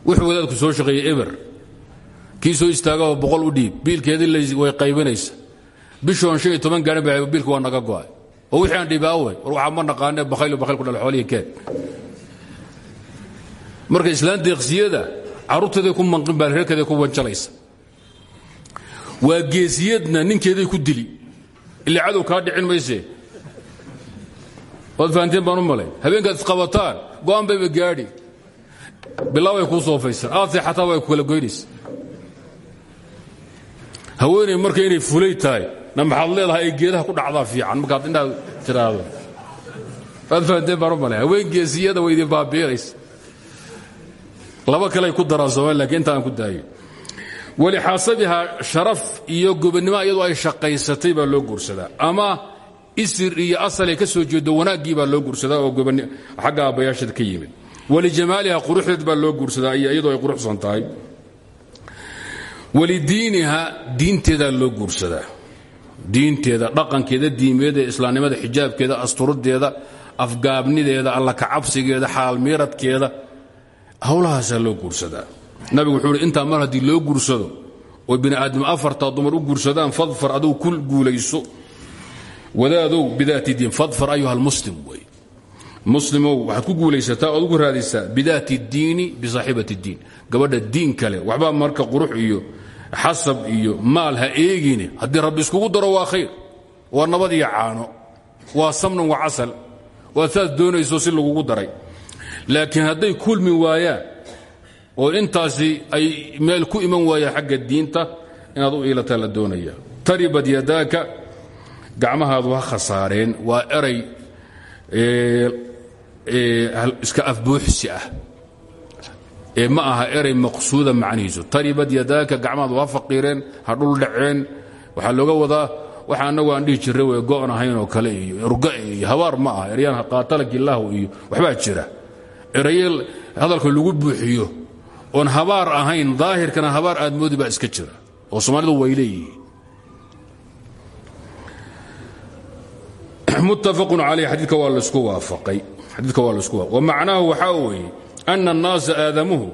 wuxuu wadaadku soo shaqeeyey eber kii soo istaagao boqol u dhiib biilkeedii way qaybinaysa bishoon shan iyo toban gaarin ba biilka waa naga go'ay. Oo wixii aan dhibaawey war waxaa ma naqaane bakhaylo bakayl ku dhal xoolihii keen. Marka islaan deeqsiyada carruurteeday ku manqin baa reerkeeday ku wanjalaysa. Waa geesiyadna ninkeeday ku dili ilaa cadow kaa dhicin mayse. Waad fahanteen baan u malay. Habeenkaad isqabataan go'aan bayba gaadhi. Bilaabay kuu soofaysan aad seexataa way ku kala goynaysa. Haweeney marka inay fulay tahay na maxaad leedahay ay geedaha ku dhacdaa fiican. Markaad indhaad tiraahdo. Waad fahanteen baan u malay. Haween geesiyada way idin baabiinaysa laba kaley ku daraan soomali lakiin ku daayo walixaasabihaa sharaf iyo gobonnimo iyadoo ay shaqaysatay baa loo guursadaa. Ama isir iyo asalay ka soo jeedo wanaaggii baa loo guursadaa oo xagga aabbayaasheed ka yimid. Walijamaaliha quruxdeed baa loo guursadaa iyadoo ay quruxsan tahay. Walidiiniha diinteedaa loo guursadaa. Diinteeda dhaqankeeda diimeed ee islaamnimada xijaabkeeda asturadeeda afgaabnideeda alla kacabsigeeda xaalmiiradkeeda hawlahaasaa loo guursadaa nabigu wuxuu hi intaa mar haddii loo guursado oo bini aadam afartaa dumar u guursadaan fadfar adugu ku guulayso. Wadaadow bidaati diin fadfar ayuha almuslim wey muslimow waxaad ku guulaysataa oad ugu raadaysaa bidaati اdiini bisaaxibati اdiin gabadha diin kale waxbaa marka qurux iyo xasab iyo maal ha eegine. Haddii rabbi iskugu daro waa khayr. Waa nabad iyo caano. Waa samnan wa casal. Waad saas doonayso si lagugu daray. Laakiin hadday kulmi waayaan oo intaasi ay meel ku iman waayaan xagga diinta inaad u iilataa la doonaya. Taribad yadaaka gacmahaadu ha khasaareen waa eray iska afbuuxsi ah. Ee ma aha eray maqsuuda macnihiisu. Taribad yadaaka gacmahaadu ha faqiireen ha dhul dhaceen. Waxaa looga wadaa waxa annagu aan dhihi jirra wey go'on ahayn oo kale iyo urga iyo habaar ma aha. Eryaan qaatalakillahu iyo waxbaa jira. Eraye hadalka lagu buuxiyo oon habaar ahayn daahirkana habaar aad moodi baa iska jira. Oo soomaalidu way leeyihiin. Muttafaqu caleyh xadiidka waa la isku waafaqay. Xadiidka waa la isku waafaqay. Wamacnaahu waxaa weeye ana annaasa aadamuhu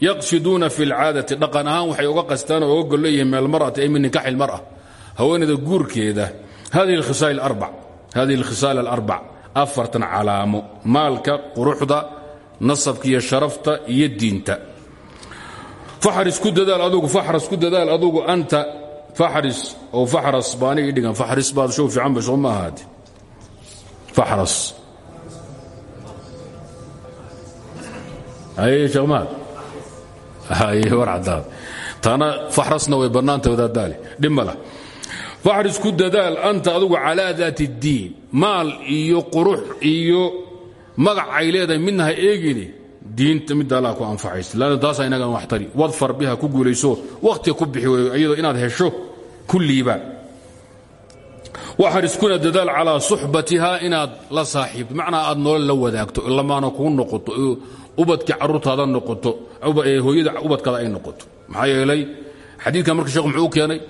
yaqsiduuna fi lcaadati dhaqan ahaan waxay uga qastaan oo uga golleeyihiin min almar'ati ay min nikaxi lmar'a haweenayda guurkeeda hadihi alkhisaal alarbac afartan calaamo maalka quruxda nasabka iyo sharafta iyo diinta faxris ku dadaal adugu faxras ku dadaal adugu anta faxris oo faxras baani ii dhigan. Faxris baad show fiican bay soo ma ahaate faxras haye sheekmaad haye war caddaad. Taana faxrasna way bannaanta wadaadaale dhib ma lah faxris ku dadaal anta adugu calaa daati اddiin maal iyo qurux iyo magac ay leedahay midna ha eegini diinta midda allah ku anfacaysa. Lanna taasaa inagan wax tari wadfar biha ku guulayso wakhtiga ku bixi weeyo iyadoo inaad hesho ku liibaan waxariskuna dadaal calaa suxbatihaa inaad la saaxiibto macnaa aad nolol la wadaagto lamaana kuu noqoto ubadkii carruurtaada noqoto hooyada ubadkaada ay noqoto. Maxaa yeelay xadiidkan marka sheekhu muxuu u keenay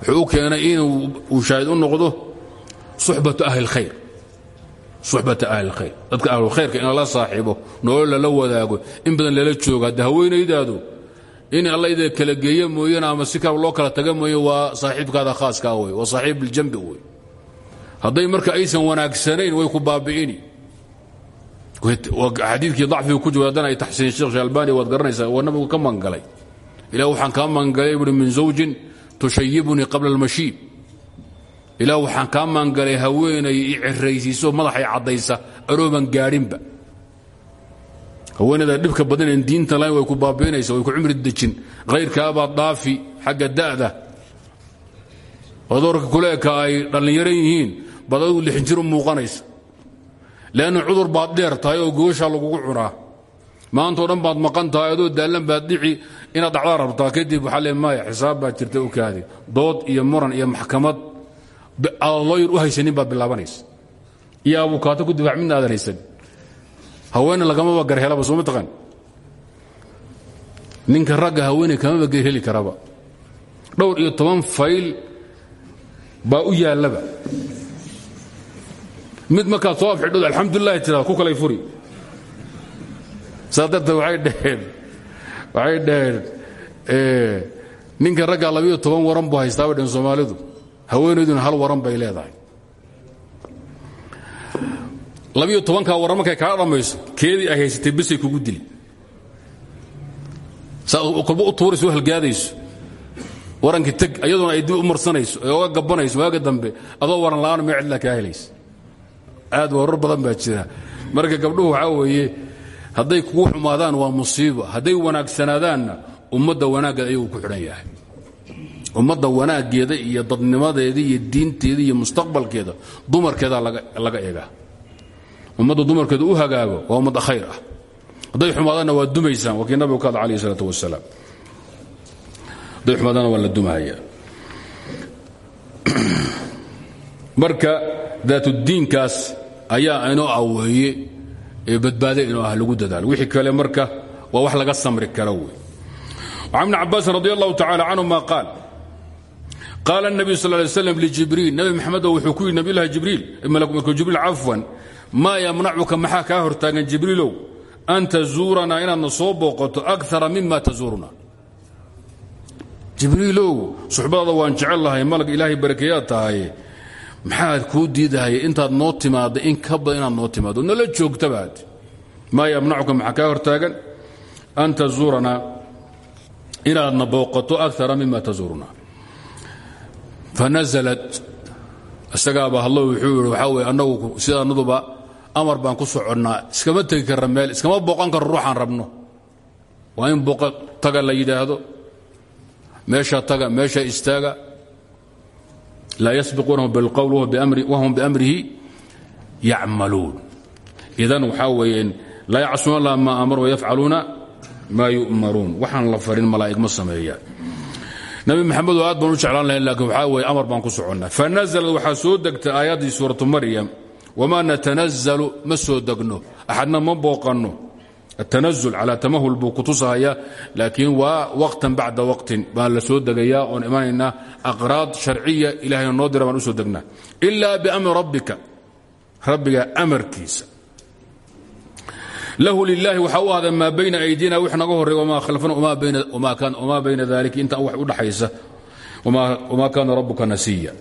wuxuu u keenay inuu shaahid u noqdo suxbatu ahli اlkhayr suxbata ahli اlkhayr dadka ahlulkhayrka in lala saaxiibo nolol lala wadaago in badan lala joogo hadda haweenaydaadu in alla ida kala geeye mooyane ama si kale loo kala taga mooye waa saaxiibkaada khaaskaa wey waa saaxiib biljambi wey hadday marka aysan wanaagsanayn way ku baabi'ini. Xadiidkii dacfiga ku jiro haddana ay taxsiin sheekh albani waad garanaysaa waa nabigu ka mangalay. Ilah waxaan kaa mangalay buui min zawjin tushayibunii qabla almashiib ilaah waxaan kaa maangalay haweenay i ciraysiiso madaxay caddaysa arooban gaadhinba. Haweenayda dhibka badaneen diinta layn way ku baabiinaysa way ku cumri dejin. Khayrkaabaad dhaafi xagga da'da. Odoorka kuleeka ay dhallinyaran yihiin baad adigu lixin muuqanaysa. Leanna cudur baad dheer tahay oo gooshaa lagugu cunaa. Maantao dhan baad maqan tahay adoo daallan baad dhici inaad dhacdaa rabtaa. Kadib waxaa le xisaab baad jirta u kaadi. Dood iyo muran iyo maxkamad aad looyar u haysanin baad bilaabanaysa. Iyo abukaato ku difaac midna aadan haysanin haweene lagamaba garhelaba sooma taqaan? Ninka ragga haweene kamaba garheli karaba. Dhowr iyo toban fayl baa u yaallaba. Mid markaad soo afxidhood alxamdulilahi tiraad ku kalay furi. Saa darteed waxay dhaheen waxay dhaheen ninka raggaa labiyo toban waran buu haystaa bay dhaheen soomaalidu haweenayduna hal waran bay leedahay. Labiyo tobankaa waran markay kaa dhammayso keedii ay haysatay bisay kugu dili kolba u tuurayso u halgaadayso. Warankii teg ayadoona ay dib u marsanayso ee oga gabanayso waaga dambe adoo waran la'aan mee cidlaa kaa helaysa. Aad warar badan baa jira. Marka gabdhuhu waxaa weeye hadday kugu xumaadaan waa musiibo hadday wanaagsanaadaanna ummadda wanaaggeeda ayaguu ku xidhan yahay ummadda wanaaggeeda iyo dadnimadeeda iyo diinteeda iyo mustaqbalkeeda dumarkeedaa laga eegaa. Ummadda dumarkeeda u hagaago waa ummad khayr ah. Hadday xumaadaanna waa dumaysaan waa kii nabigu ka hadla alayh isalaat wasalaam. Hadday waa la dumahaya marka daatuddiinkaas ayaa inoo aweeye ee badbaade inoo ah lagu dadaalo. Wixii kale marka waa wax laga samri karo wey. وcan bn cabaasin radi allahu tacala canهuma qaal الnabiyu sal lay slam ljibriil nabi maxamedo wuxuu ku yidhi nabiylahi jibriil jibriil cafwan maa yamnacuka maxaa kaa hortaagan jibriilow an tazuuranaa inaadna soo booqato akara mima tazuuruna jibriilow suxbadaada waan jecel lahay malag ilaahay barakeeyaad tahay maxaad kuu diidahaya intaad noo timaadda in ka badan inaad noo timaaddo nala joogtabaad maa yamnacuka maxaa kaa hortaagan an tazuuranaa inaadna booqato akara mima tazuuruna fanaزlat isagaaba hadlo wuxuu yidhi waxaa weye annagu sidaanaduba amar baan ku soconnaa iskama tegi karra meel iskama booqan karro ruuxaan rabno waa in booqo taga la yidhaahdo meesha taga meesha istaaga laa yasbiquunahu bilqowl wahum biamrihi yacmaluun idan waxaa weeye laa yacsuuna allah maa amar wayafcaluuna maa yu'maruun waxaan la farin malaa'ig ma sameeyaan nabi maxamedoo aad baan u jeclaan lahayn laakiin waxaa weye amar baan ku soconnaa fanazalad waxaa soo degtay aayaddii suuratu maryam wamaa natanazalu ma soo degno axadna ma booqanno. Atanazul calaa tamahul buu ku tusahaya laakiin waa waqtan bacda waqtin baan la soo degayaa oon imanaynaa aqraad sharciya ilahayna noo dira baan u soo degnaa. Ilaa biamri lahu lilaahi waxaa u ahda maa bayna aydina wix naga horey wamaa khalfana wamaa bayna dalik inta wax u dhaxaysa wamaa kaana rabuka nasiya.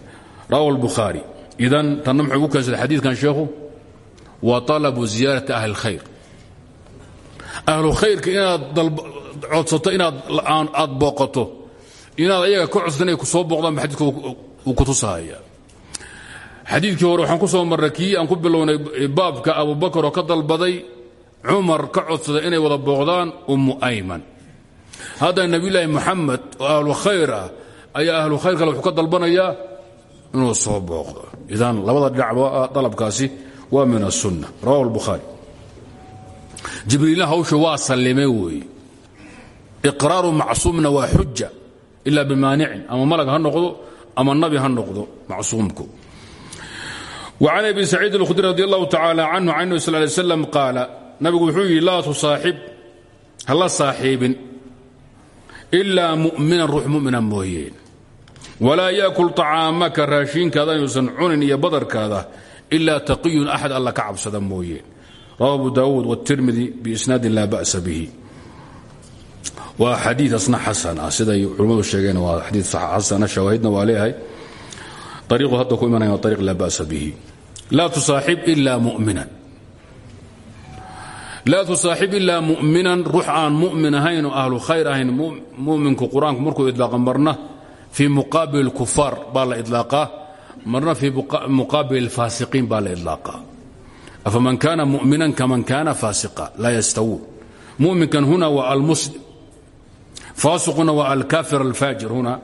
Rawahu lbukhaari idan tanna muxuu ugu keensaday xadiidkan sheekhu wa talabu ziyaarati ahli اlkhayr ahlu khayrka inaad codsato inaad aad booqato inaad ayaga ka codsato ku soo booqdaan ba uu ku tusahaya xadiidkii waxaan ku soo marray kii aan ku bilownay baabka abubakar oo ka dalbaday cumar ka codsaday inay wada booqdaan ummu ayman hadda nebiyulaahi moxamed oo ahlu khayr ah ayaa ahlu khayr kale wuxuu ka dalbanayaa inuu soo booqdo idan labada dhinacba dalabkaasi waa min asunna rawahu albukhaari jibriilna hawsha waa sallimay weeye iqraaru macsuumna waa xuja ilaa bimaanicin ama malag ha noqdo ama nabi ha noqdo macsuumku وعن أبي سعيد الخدري رضي الله تعالى عنه عن النبي صلى الله عليه وسلم قال nabigu wuxuu yidhi laa tusaaxib hala saaxiibin ilaa mu'minan ruux mumina mooyeen walaa yaakul طacaamaka raashiinkaada inuusan cunin iyo badarkaada ilaa taqiyun axad alla ka cabsada mooyeen rawa abu daawuud wاtirmidi biisnaadin laa ba'sa bihi. Waa xadiiasna xasan ah siday culammadu sheegeen waa xadii ah, xasana shawaahidna waa leeyahay. Ariiqu hadda ku imanaya waa ariiq laa ba'sa bihi. Laa tusaaxib ila mu'minan laa tusaaxib ilaa muminan ruux aan mumin ahayn oo ahlu khayr ahayn muminku qur'aanku markuu idlaaqa marna fii muqaabil kufaar baa la idlaaqaa marna fii muqaabil faasiqiin baa la idlaaqaa afaman kaana muminan kaman kaana faasiqa laa yastawuun muminkan huna waa almuslim faasiquna waa alkaafir alfaajir huna.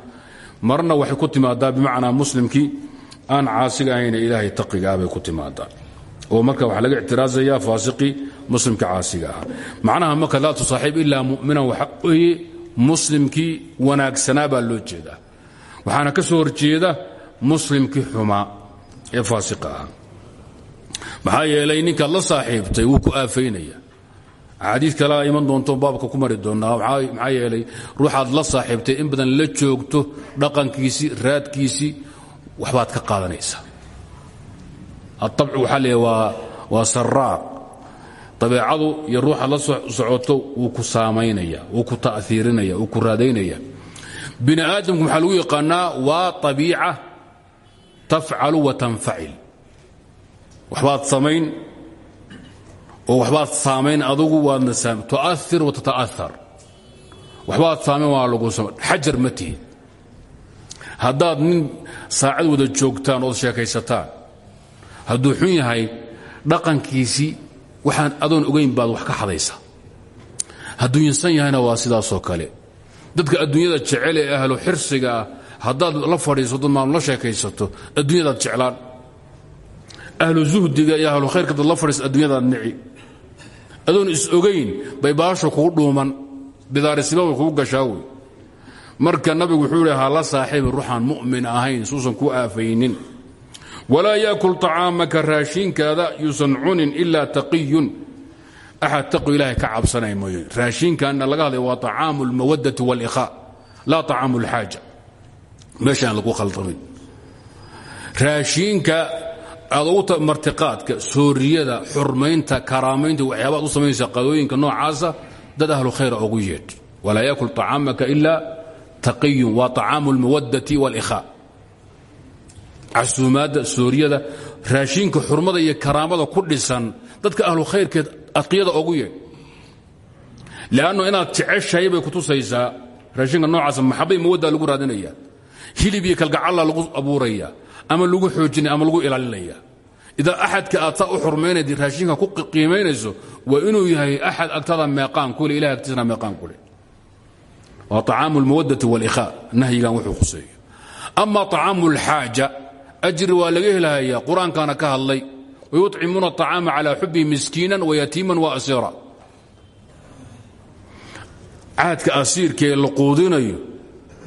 Marna waxay ku timaadaa bimacnaa muslimkii aan caasiga ahayn ilaahay taqigaabay ku timaadaa oo marka waxaa laga ictiraazaya faasiqii muslimka caasiga ahaa macnaha marka laa tusaaxiib ilaa muminan waxa weeye muslimkii wanaagsanaa loo jeedaa waxaana ka soo horjeeda muslimkii xumaa ee faasiqa ahaa maxaa yeelay ninkaad la saaxiibtay wuu ku aafaynaya axaadiid kalea iman doonto baabka ku mari doonnaa. Maxaa yeelay ruuxaad la saaxiibtay in badan la joogto dhaqankiisii raadkiisii waxbaad ka qaadanaysaa aabci waxaa leeya waa saraaq dabeecadu iyo ruuxa la socoto wuu ku saamaynaya wuu ku ta'iirinaya wuu ku raadaynaya bini aadamku maxaa lagu yaqaanaa waa abiica tafcalu wa tanfacil waxbaad samayn oo waxbaad saamayn adugu waadna tu'air wa tata'aar waxbaad saamayn waa lagu xajar ma tihid haddaad nin saacad wada joogtaan ood sheekaysataan hadduu xun yahay dhaqankiisii waxaan adoon ogayn baad wax ka xadaysa. Hadduu insan yahayna waa sidaasoo kale. Dadka adduunyada jecel ee ahlu xirsiga haddaad la fadhiisato maalum la sheekaysato adduunyadaad jeclaan. Ahlu zuhdiga iyo ahlu khayrka la fadhiisa adduunyadaad nici. Adoon is ogayn bay baasho kugu dhuuman bidaarisima way kugu marka nabigu wuxuu ihi ha la saaxiibi ruuxaan mu'min ahayn suusan ku aafaynin walaa yaakul طacaamaka raashiinkaada yuusan cunin ilaa taqiyun axad taqu ilaahay ka cabsanay mooye raashiinkaana laga hadlay waa طacaamu اlmawadati wاlإkhaa laa طacaamu اlxaaja meeshaan lagu khaldamin raashiinka aad ugu martiqaadka sooriyada xurmaynta karaamaynta waxyaabaad u samaynaysa qadooyinka noocaasa dad ahlu khayra ugu yeedh walaa yaakul طacaamaka ila taqiyun waa طacaamu اlmawadati wاlإkhaa casuumaadda suuriyada raashinka xurmada iyo karaamada ku dhisan dadka ahlu khayrkeed adqiyada ogu yeedh leanno inaad jeceshahay bay kutusaysaa raashinka noocaasa maxabay mawaddaa lagu raadinayaa. Hilib iyo kalgacalla lagu abuurayaa ama lagu xoojinaya ama lagu ilaalinaya idaa axadka aad saa u xurmaynayd raashinka ku qiimaynayso waa inuu yahay axad agtada meeqaan kule ilahay agtiisna meeqaan kule waa acaamu almawaddati walikhaa nahyigan wuxuu khuseeyo ama acaamu alxaaja ajri waa laga helaya qur-aankaana ka hadlay wayuطcimuuna الطacaama calى xubihi miskiina wayatiima waasiira caadka asiirkee la quudinayo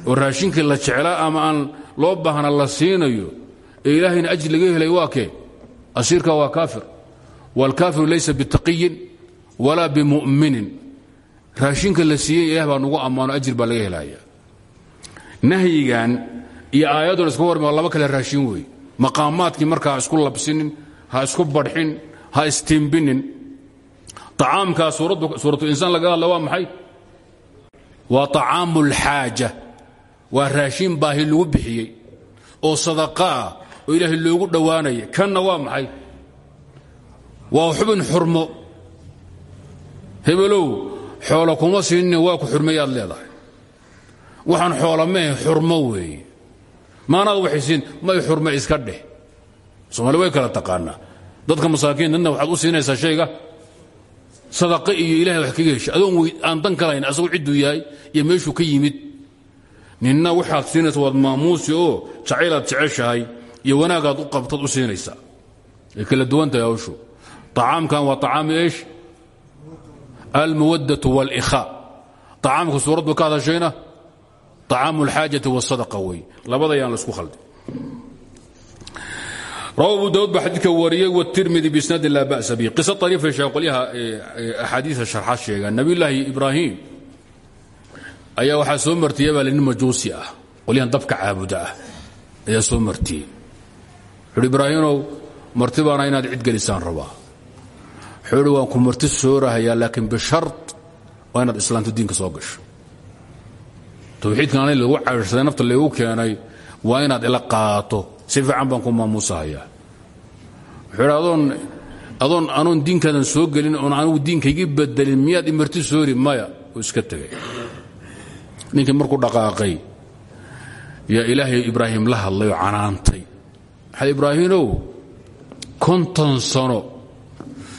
oo raashinkii la jeclaa ama aan loo baahna la siinayo ee ilaahayna ajri laga helay waa kee asiirka waa kaafir wاlkaafiru laysa bitaqiyin walaa bimu'minin raashinka la siiyey ilah baa nugu ammaano ajir baa laga helaya nahyigan iyo aayadun iska warma laba kale raashin wey maqaamaadkii markaa ha isku labsinin ha isku badxin ha istiimbinin. Acaamkaa suuratu insaan laga hadla maxay? Waa طacaamu اlxaaja waa raashin baahi lagu bixiyey oo sadaqaah oo ilaahay loogu dhowaanaya kanna waa maxay? Waa xubin xurmo. Hebelow xoolo kuma siinin waa ku xurmeeyaad leedahay. Waxaan xoola mehe xurmo weeye maanaad waxaysiin may xurme iska dheh. Soomaali way kala taqaanaa. Dadka masaakiin nidna waxaad u siinaysaa shayga sadaqe iyo ilahay wax kaga heshay adoon aan dan kalayn asagoo cidduu yahay iyo meeshuu ka yimid. Ninna waxaad siinaysa waad maamuusi oo jacaylaad jeceshahay iyo wanaagaad u qabtaad u siinaysaa. Ay kala duwan tahay hawshu. Acaamkan waa acaamu eesh? Almuwaddatu wاlkhaa acaamka suuraddu ka hadashayna طacaamu اlxaajati wالsadaqa wey labada yaan laisku khaldin rawa abu daud baa xadiidka wariyey wtirmidi bisnaadin laa ba'sa bih qiso ariifay sheeg qolyaha axaadiia sharxa sheegaan nabiyulaahi ibraahim ayaa waxaa soo martiyey baa nin majuusi ah qolyahan dabka caabuda ah ayaa soo martiyey wuxuuhi ibraahimow marti baana inaad cid gelisaan rabaa wuxuu hi waan ku marti soorahayaa laakiin bishar waa inaad islaamto diinka soo gasho tawxiidkan ani lagu caydhsaday nafta laygu keenay waa inaad ila qaato. Si fiican baan ku maamuusahayaa wuxuu adoon adoon anoon diinkaadan soo gelin oon anigu diinkaygii bedelin miyaad imarti soori maya? Iska tegay. Ninkii markuu dhaqaaqay yaa ilaahay ibraahim la hadlay oo canaantay. Waxaad ibraahimow konton sano.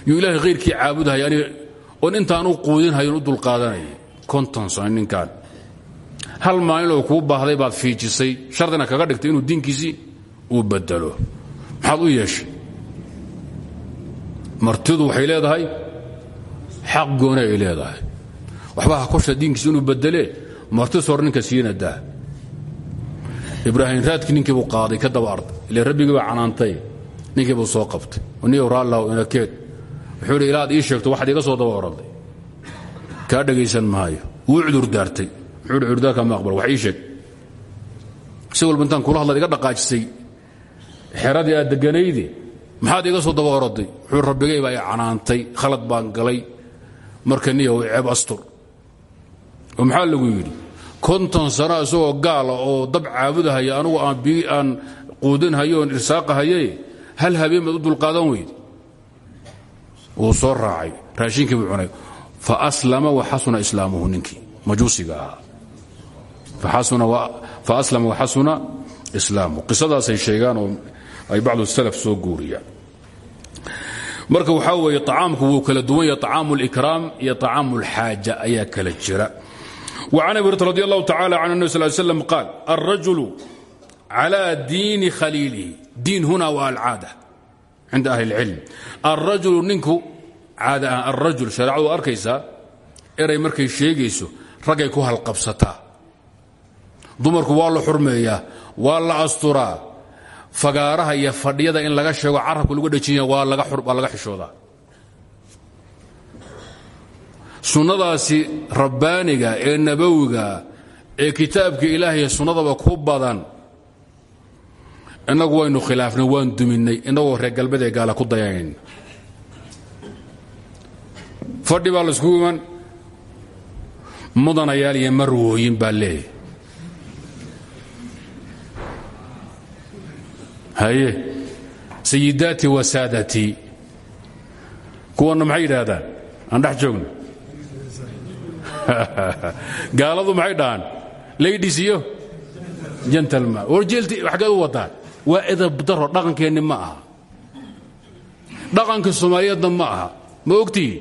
Yuu ilaahay khayrkii caabudahaya oon intaan u quudinhayon u dulqaadanaya konton sano ninkaan hal maalin kuu baahday baad fiijisay shardina kaga dhigtay inuu diinkiisii uu bedelo maxaad u yeeshay? Martidu waxay leedahay xaq gooni ay leedahay. Waxba ha kosha diinkiisi inuu bedelee marti sor ninka siina daa. Ibraahim raadkii ninkii buu qaaday ka daba arday ile rabbigii canaantay ninkii buu soo qabtay. Niyow raallahu inakeed wuxuu idhi ii sheegto waxaad iga soo daba oraday kaa maayo. Wuu cudur daartay wuxuu idhi cudurdaarka ma aqbal wax ii sheeg. Si walba intaan kula hadlaad iga dhaqaajisay. Xeradii aad deganaydi maxaad iga soo daba oraday wuxuu rabbigay baa i canaantay baan galay marka niyow ceeb astur. Oo maxaa lagu yidhi? Konton sano isagoo gaala oo dab caabudahaya anugu aan bii aan quudinhayo oon irsaaqahaye hal habeen baad u dulqaadan weyde soo raacay. Raashinkii buu fa aslama wa xasuna islaamuhu ninkii. Majuusiga fa aslama wa xasuna islaamuhu qisadaasay sheegaan oo ay bacdu salaf soo guuriyaan marka waxaa weeye طacaamku wuu kala duwan yahay طacaamu اlإkraam iyo طacaamu اlxaaja ayaa kala jira وعن أبي هريرة رضي الله تعالى عن النبي صلى الله عليه وسلم قال الرجل على دين خليله دين هنا والعادة عند أهل العلم الرجل نinku caad الرجل شhareecadu arkaysaa eray markay sheegayso raggay ku halqabsataa dumarku waa la xurmeeyaa waa la asturaa. Fagaaraha iyo fadhiyada in laga sheego carabka lagu dhajinya waa laga xishoodaa. Sunnadaasi rabbaaniga ee nabowiga ee kitaabka ilaahay sunnadaba ku badan. Innagu waynu khilaafnay waan duminnay innagoo reer galbeed ee gaala ku dayanayn fadhi baa la isku iman. Mudanayaal iyo marwooyin baa leeyahy haye sayidaati wa saadatii kuwanna maxay yidhaahdaan? Aan dhex joogno. Gaaladu maxay dhahaan? Laydhis iyo jentalman warjeelti xaggeed u wadaan. Waa edabdaro dhaqankeenni ma aha. Dhaqanka soomaaliyeedna ma aha. Ma ogtihi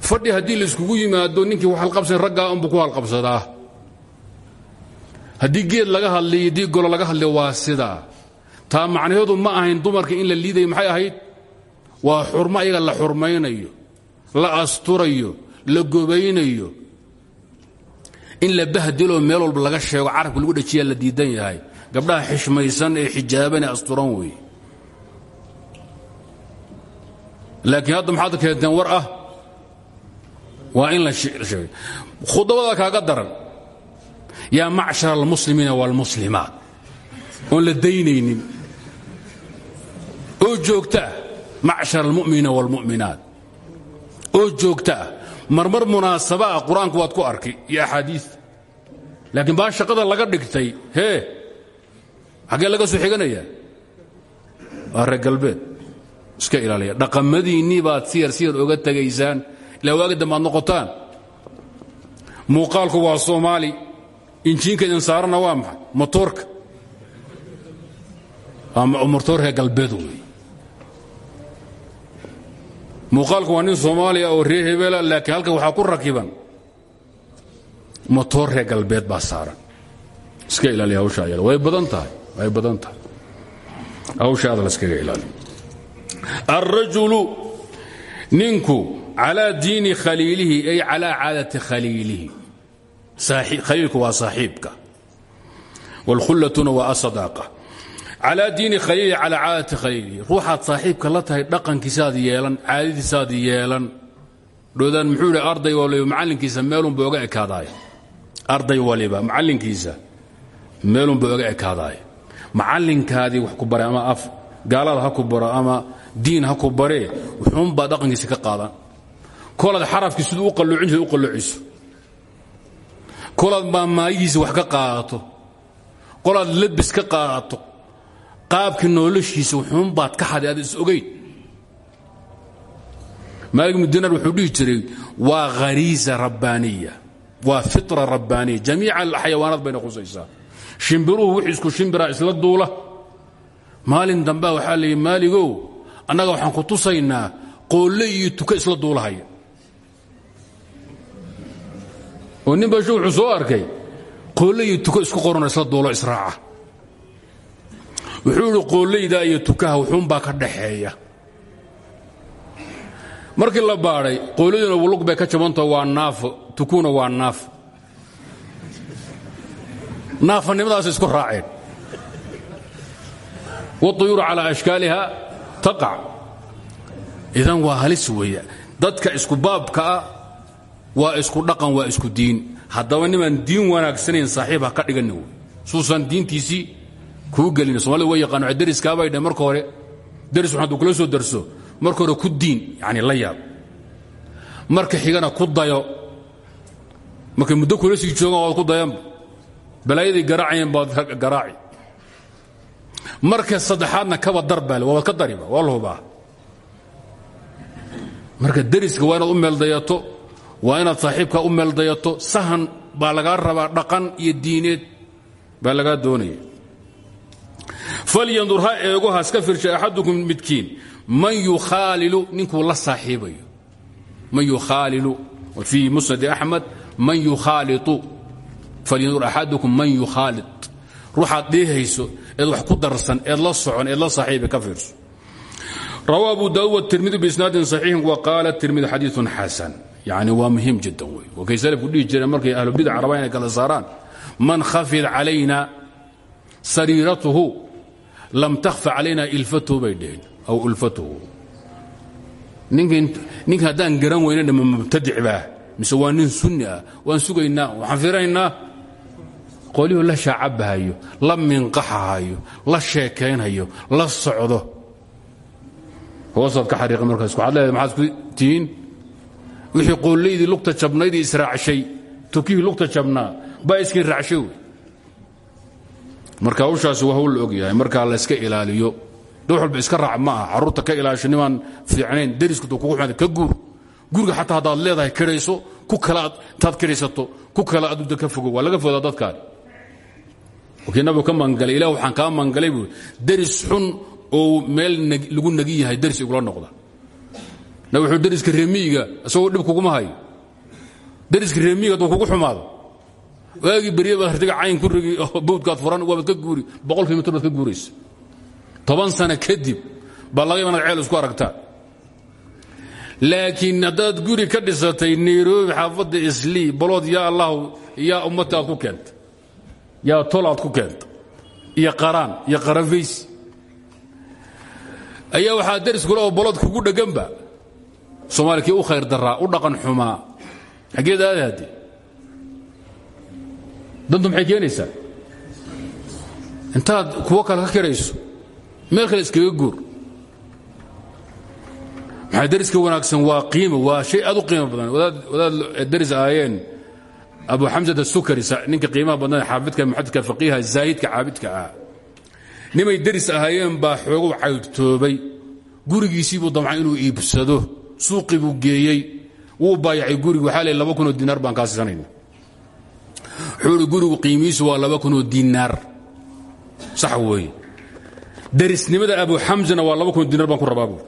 fadhi haddii laiskugu yimaado ninkii wax halqabsan raggaa unbuu ku halqabsadaa haddii geed laga hadliyo haddii golo laga hadliyo waa sidaa taa macnaheedu ma ahayn dumarka in la liidayo maxay ahayd? Waa xurmo ayaga la xurmaynayo la asturayo la gobaynayo. In la bahdiloo meel walba laga sheego carabka lagu dhajiyaa la diidan yahay. Gabdhaha xishmaysan ee xijaaban asturan weeye laakiin hadda maxaad keenteen war ah. Waa in la sheegay. Khudabada kaaga daran yaa macshar almuslimiina wاlmuslimaat oon la daynaynin. Oo joogta ah macshar almu'miniina wاlmu'minaat oo joogta ah marmar munaasaba ah qur'aanku waad ku arkay iyo axaadiis laakiin baa shaqada laga dhigtay hee xaggee laga soo xiganaya? Waa reer galbeed iska ilaaliya. Dhaqamadiinnii baad siyar siyar oga tegaysaan ilaa waagi dambe aad noqotaan. Muuqaalku waa soomaali injiinka idin saarana waa maxay? Matoorka matoorka galbeed wey muuqaalku waa nin soomaaliya oo reer ah, laakiin halkan waxaa ku rakiban. Matoor reer galbeed baa saaran. Iska ilaaliya hawsha ayada. Way badan tahay way badan tahay. Hawshaada la iskaga ilaaliyo. Alrajulu ninku calaa diini khaliilihi ay calaa caadati khaliilihi khaliilku waa saaxiibka wاlkhullatuna waa asadaaqa calaa diini khaliili calaa caadati khaliili ruuxaad saaxiibka la tahay dhaqankiisaad yeelan caadadiisaad yeelan. Dhoodaan muxuu idhi arday waliba macallinkiisa meelunba oga ekaadaay arday waliba macallinkiisa meelunba oga ekaadaay macallinkaadii wax ku bare ama af gaalada ha ku baro ama diin ha ku baree wuxuunbaa dhaqankiisa ka qaadan. Kolaad xarafkii u qalloocin jira u qalloociso kolaad maamaayihiisa wax ka qaadato kolaad labis ka qaadato qaabkii noloshiisa wuxuunbaad ka xaday aad is ogayn maalik ibnu dinar wuxuu dhihi jiray waa khariisa rabbaaniya. Waa fitra rabbaaniya. Jamiica alxayawaanaad bayna khusaysaa shimbiruhu wixii isku shimbiraa isla duula. Maalin dambea waxaa la yidhi maaligow annaga waxaan ku tusaynaa qoolle iyo tuka isla duulahaya oo nin basho wuxuu soo arkay qoolle iyo tuka isku qoranoo isla duulo israaca wuxuu idhi qoollaydaa iyo tukaha wuxuunbaa ka dhaxeeya markii la baadhay qoolladuna wulug bay ka jabantao waa naafo tukuna waa naafo naafanimadaas isku raaceen wاطuyuuru calى ashkaaliha taqac idan waa halis weeya dadka isku baabka ah waa isku dhaqan waa isku diin. Haddaba nimaan diin wanaagsanayn saaxiib ka dhiganin wey suusan diintiisii kuu gelin. Somalida way yaqaano deriskaabay dheh marka hore deris waxaad kula soo darso. Marka hore ku diin. Yani la yaab. Marka xigana ku dayo. Markay muddo kula sii joogaan waad ku dayanba balaayaday garaacayeen baad garaaci. Marka saddexaadna kaba darbaale waabaad ka dariba waa marka deriska waa inaad u meeldayato waa inaad saaxiibka u meeldayato sahan baa lagaa rabaa dhaqan iyo diineed baa lagaa doonaya. Falyandur ha eego haska firsha axadukum midkiin. Man yukhaalilu ninkuu la saaxiibayo. Man yukhaalilu fii musnadi axmed man yukhaaliu falyandur axadukum man yukhaalid ruuxaad dheehayso eed wax ku darsan eed la socon eed la saaxiibi ka fiirso. Rawaa abu daud wtirmidi biisnaadin saxiixin wa qaala tirmidi xadiiun xasan yani waa muhiim jiddan wey wakay salafku dhihi jireen markay ahlubidac rabaan inay kala saaraan man khafid calayna sariiratuhu lam takhfa calayna ilfatuhu bay dheheen aw ulfatuhu. Ninka haddaan garan weynana ma mubtadic baa. Mise waa nin sunni ah waan sugaynaa waxaan fiiraynaa qolyuhu la shaacabahayo la minqaxahayo la sheekaynhayo la socdo. Hoosaad ka xariiqi markaas waxaad leedahay maxaad ku tihiin wixii qoolaydii lugta jabnaydii israacshay tukihii lugta jabnaa baa iskiin raacshay wey. Marka hawshaasi waa hawl la og yahay markaa la iska ilaaliyo. Dad walba iska raac ma aha carruurta ka ilaasho nimaan fiicnayn deriskatu kugu xumada ka guur. Guriga xataa haddaad leedahay kirayso ku kale intaad kiraysato ku kale aduda ka fogo waa laga fodaa dadkaani. Wakii nabigu ka mangalay ilah waxaan kaa mangalay buu deris xun oo meel lagu nagi yahay deris igula noqda wuxuu deriska reemiyiga isagoo dhib kuguma hayo deriska reemiyiga hadduu kugu xumaado. Waagii berye baad hartiga cayn ku rigi oo bawdkaad furan waabaad ka guuri boqol kilomitr baad ka guuraysa. Toban sano kadib baa laga imanad ceel isku aragtaa. Laakiin haddaad guri ka dhisatay nairobi xaafadda islii balood yaa allahu yaa ummata aad ku keenta yaa tol aad ku keenta iyo qaraan iyo qarafays. Ayaa waxaa daris kule oo balood kugu dhegganba soomaali kii u khayr daraa u dhaqan xumaa. Xaggeed aada hadde dantu maxay keenaysaa? Intaad kuwo kale ka meel kale iskaga guur. Maxaa wanaagsan? Waa qiimo waa shay aad qiimo badan. Wadaad daris ahaayeen abu xamsat asukari ninka qiimaha badnaa xaafidka muxadidka faqiiha zaahidka caabidka ah. Nimay deris ahaayeen baa xoogu caydtoobay. Gurigiisii buu damca inuu iibsado suuqii buu geeyey. Wuu baayacay gurigu waxaa le laba kunoo dinaar baan kaa siisanayna wuxuu ihi gurigu qiimihiisu waa laba kunoo dinaar. Sax weeye. Derisnimada abu xamsana waa laba kunoo dinaar baan ku rabaa buu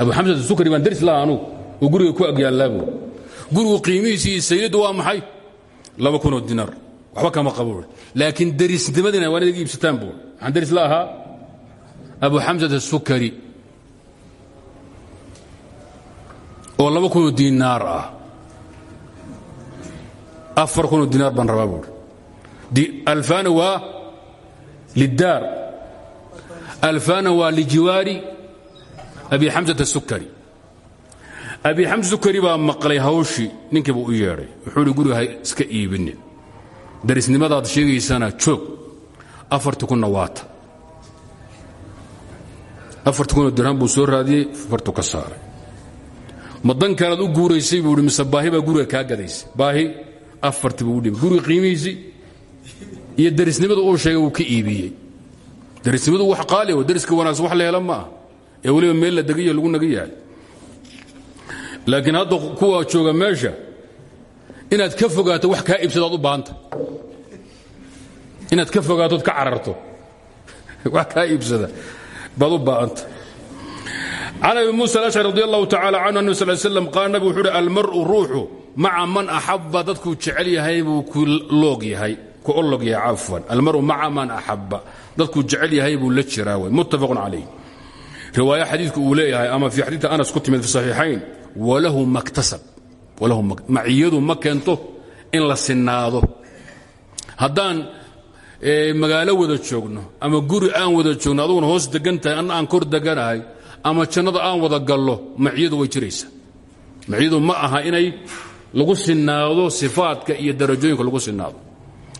abu xamsat asukari baan deris laha anugu oo guriga ku agyaallaabu gurigu qiimihiisi iyo sayliddu waa maxay? Laba kunoo dinaar. Waxba kama qabo laakiin derisnimadina waa inaga iibsataan buu waxaan deris la ahaa abu xamsat asukari oo laba kunoo dinaar ah. Afar kunoo dinaar baan rabaa buuri alfaana waa liddaar alfaana waa lijiwaari. Abi xamsata sukari. Abi xamsa sukari baa maqlay hawshii ninkiiba u yeedhay. Wuxuu hi guriga iska iibinin. Darisnimadaad sheegaysana joog. Afarti kunna waata. Afarti kunoo dirham buu soo raadiyey fartu ka saaray ma dan kalead u guuraysay buu mise baahi baa guriga kaa gadaysay. Baahi afarti buu u dhibay. Guriga qiimihiisii iyo darisnimada uu sheegay wuu ka iibiyey. Darisnimadu wax qaali o dariska wanaagsan wax la hela ma ah ee weliba meel la degayo lagu naga yahay. Laakiin hadda kuwa jooga meesha inaad ka fogaato wax kaa iibsadaad u baahanta. Inaad ka fogaatood ka cararto. Wax kaa iibsada baad u baahanta can abi muusa alashcari radi allahu tacala canhu anbi sal slam qaala nabig wuxuu uhi almaru ruuxu maca man axabba dadkuu jecel yahay buu ku loog yahay ku olog yahay cafwan. Almaru maca man axabba dadkuu jecel yahay buu la jiraa wey muttafaqun calayh riwaaya xadiidku uu leeyahay ama fii xadiidka anas ku timid fi saxiixayn walahu maktasab walahu maciyadu ma keento in la sinaado haddaan magaalo wada joogno ama guri aan wada joogno aduguna hoos degan tahay anna aan kor deganahay ama jannada aan wada gallo maciyadu way jiraysaa. Maciyadu ma aha inay lagu sinaado sifaadka iyo darajooyinka lagu sinaado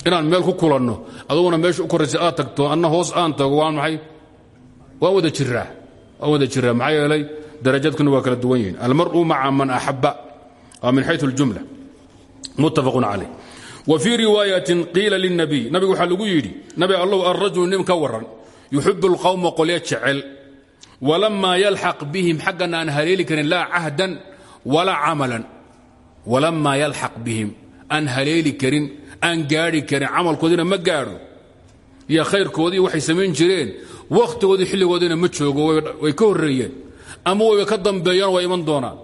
inaan meel ku kulanno aduguna meesha u koraysa aad tagto anna hoos aan tago waan maxay? Waan wada jiraa waan wada jiraa maxaa yeelay darajadkuna waa kala duwan yihiin. Almaru maca man axabba waa min xayu اljumla muttafaqun calayh. Wa fii riwaayatin qiila lilnabiy nabiga waxaa lagu yidhi nabi allow alrajulu nin ka waran yuxibu اlqawma qolya jecel walamaa yalxaq bihim xaggana aan haleeli karin laa cahdan walaa camalan. Walamaa yalxaq bihim aan haleeli karin aan gaadhi karin camalkoodiina ma gaadho. Iyo khayrkoodii waxay samayn jireen wakhtigoodii xilligoodiina ma joogo way ka horreeyeen ama wayba ka dambeeyaan waa iman doonaan.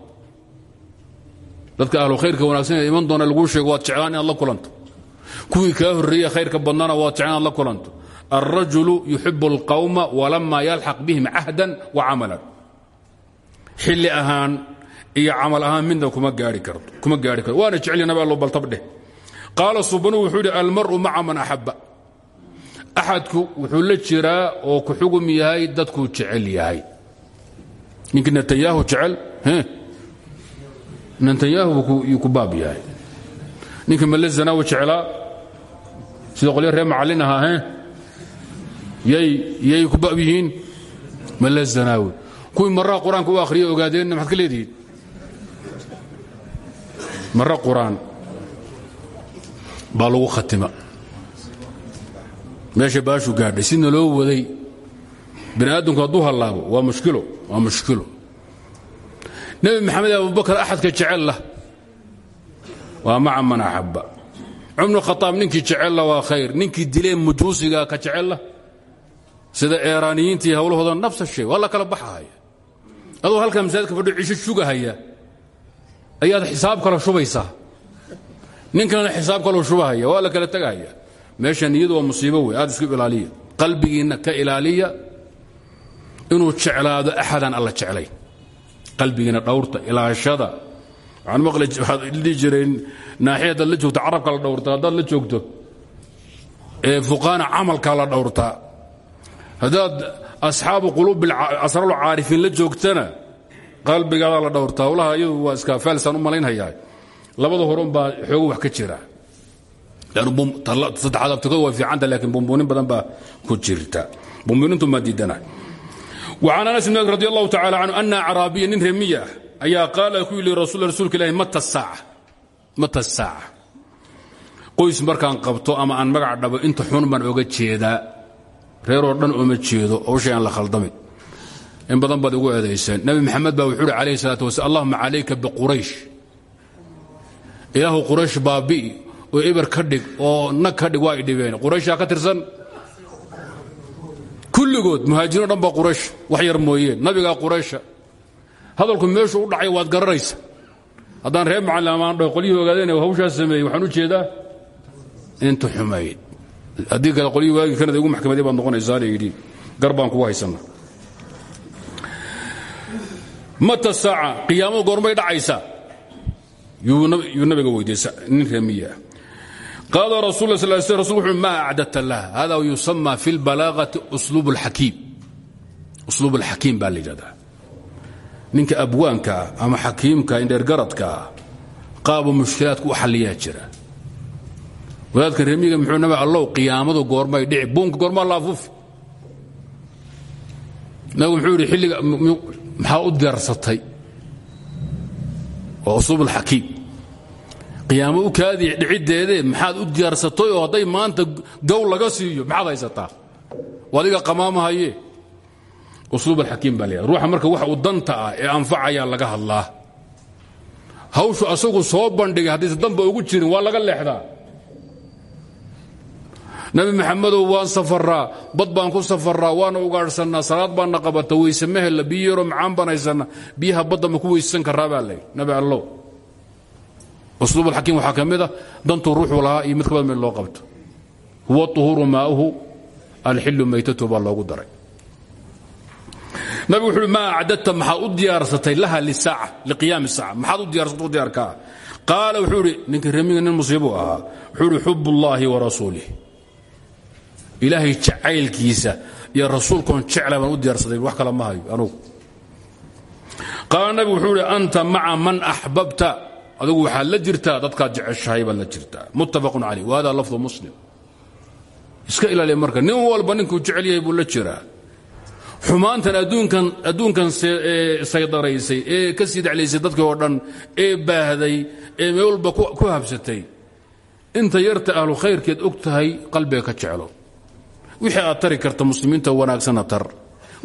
Dadka ahlu khayrka wanaagsan iman doona laguu sheego waad jeclaan inaad la kulanto. Kuwii kaa horreeye khayrka badnana waad jeclaan inaad la kulanto alrajulu yuxibu اlqawma walamaa yalxaq bihim cahdan wa camalan xilli ahaan iyo camal ahaan midna kuma gaari karto waana jecli nabi allo baltabdheh qaala subanu wuxuu yidhi almaru maca man axabba axadku wuxuu la jiraa oo ku xugum yahay dadkuu jecel yahay ninkii netanyahu jecel netanyahu ku baab yahay ninkii male zanaawi jeclaa sida qolyo reer macallin ahaa yay ku baab yihiin? Male zanaawi kuwii marraa qur'aanka u akhriya ogaadeenna maxaad ka leedihiin? Marra qur'aan. Baa lagu khatima. Meesha baashu gaadhay sidna loo waday. Bani aadamku hadduu hallaabo waa mushkilo waa mushkilo. Nebi maxamed abubakar axadka jecel lah. Waa maca man axabba. Cumar khaaab ninkii jecella waa khayr. Ninkii dilee mujuusiga ka jecella sida eeraaniyiintii hawlahooda nafsa shay waa la kala baxahaya adoo halkaa masaajidka fadho cisho shugahaya ayaad xisaab kala shubaysaa. Ninkanna xisaab kaloo shubahaya waa la kala tegahaya meesha niyadu waa musiibo wey aad isku ilaaliya. Qalbigiinna ka ilaaliya inuu jeclaado axadaan alla jeclayn qalbigiina dhawrta ilaashada. Waxaan maqli waxaad dhihi jireen naaxiya haddaad la joogto carabka la dhawrtaa haddaad la joogto ee fuqaana camalkaa la dhawrtaa haddaad asxaabu quluubi asraarul caarifiin la joogtana qalbigaadaa la dhawrtaa hawlaha iyadu waa iska faalsaan u malaynhayaa labada horun baa xoogo wax ka jira saddexaad abtikadu way fiicanta laakiin bumbuunin badan baa ku jirta bumbuunintu maa diidana وعن أنس بن رضي الله تعالى عنه أن أعرابيا nin remiya ah ayaa qaala ku yidhi rasuulka ilahi mata الsaaca qoys markaan qabto ama aan magac dhabo inta xun baan oga jeedaa reeroo dhan ooma jeedo oo shay aan la khaldamin in badan baad igu eedaysan nabi maxamed baa wuxuu uhi calayhi salaatu wasala allahuma calayka biquraysh ilaahu quraysh baabi'i oo ibar ka dhig oo nag ka dhig waa ay dhibeen. Qurayshaa ka tirsan? Kulligood muhaajiriino dhan ba quraysh wax yar mooyeen. Nabigaa quraysha hadalku meeshuu u dhacay waad garanaysa haddaan reer macalamaan dhaho qolyihii ogaadeen hawshaas sameeyey waxaan u jeedaa intu xumayd haddii kale qolyihii waagii kanada igu maxkamaday baad noqonaysaana yidhi gar haysana mata saaca qiyaamadu goormay dhacaysaa? Yuu nabiga weydiiyey nin reemiya qaala rasul sl rasul wuxuu ma acdadta laha? Hada yusama fi lbalaagati usluub اlxakiim usluub alxakiim baa la yidhahdaa. Ninka abwaanka ah ama xakiimka indheergaradka ah qaaba mushkilaadka u xalliyaa jira wadaadka remiga muxuu nabi allow qiyaamadu goormay dhici buunka goormaa laafuufi nabigu muxuu yidhi xilliga maxaa u diyaarsatay? Waa usluub alxakiim qiyaamo u kaadi dhiciddeedee maxaad u diyaarsatay oo hadday maanta gow laga siiyo maxaad haysataa? Adiga qamaamahaye. Usluub alxakiim baa leeyahay ruuxa marka waxa uu danta ah ee anfacayaa laga hadlaa. Hawshu asagu soo bandhigay haddaysa danba ugu jirin waa laga leexdaa nabi maxamedow waan safaraa bad baan ku safaraa waana ugaadhsannaa salaad baanna qabata weyse ma hella biyo macaan baan haysanna badda ma ku weyssan karaa baa nabi allow. Usluub alxakiim waxaa ka mid a dantuu ruuxuu lahaa mid ka bad mid loo qabto. Huwa uhuuru maa'uhu alxillu maytatu baa loogu daray. Nabigu wuxu uhi maa acdadta maxaad u diyaarsatay laha lisaaca liqiyaami saaca maxaad u diyaarsatay u diyaarkaa? Wuxuu idhi remiga nin musiibuu ahaa. Wuxuu idhi wa rasuulih ilaahay jacaylkiisa iyo rasuulkoon jecla u diyaarsaday wax kale ma hayo anugu. Qaala wuxuu idhi anta maca man axbabta. Adigu waxaad la jirtaa dadkaad jeceshahay baad la jirtaa. Muttafaqun calayh wa hada lafdu muslim. Iska ilaaliya marka nin walba ninkuu jecel yahay buu la jiraa. Xumaantan adduunkan saydaraysay ee ka sii daclaysay dadkii oo dhan ee baahday ee meel walba ku habsatay inta yarta ahlu khayrkeed og qalbiga ka jeclo wixii aad tari karta muslimiinta wanaagsana tar.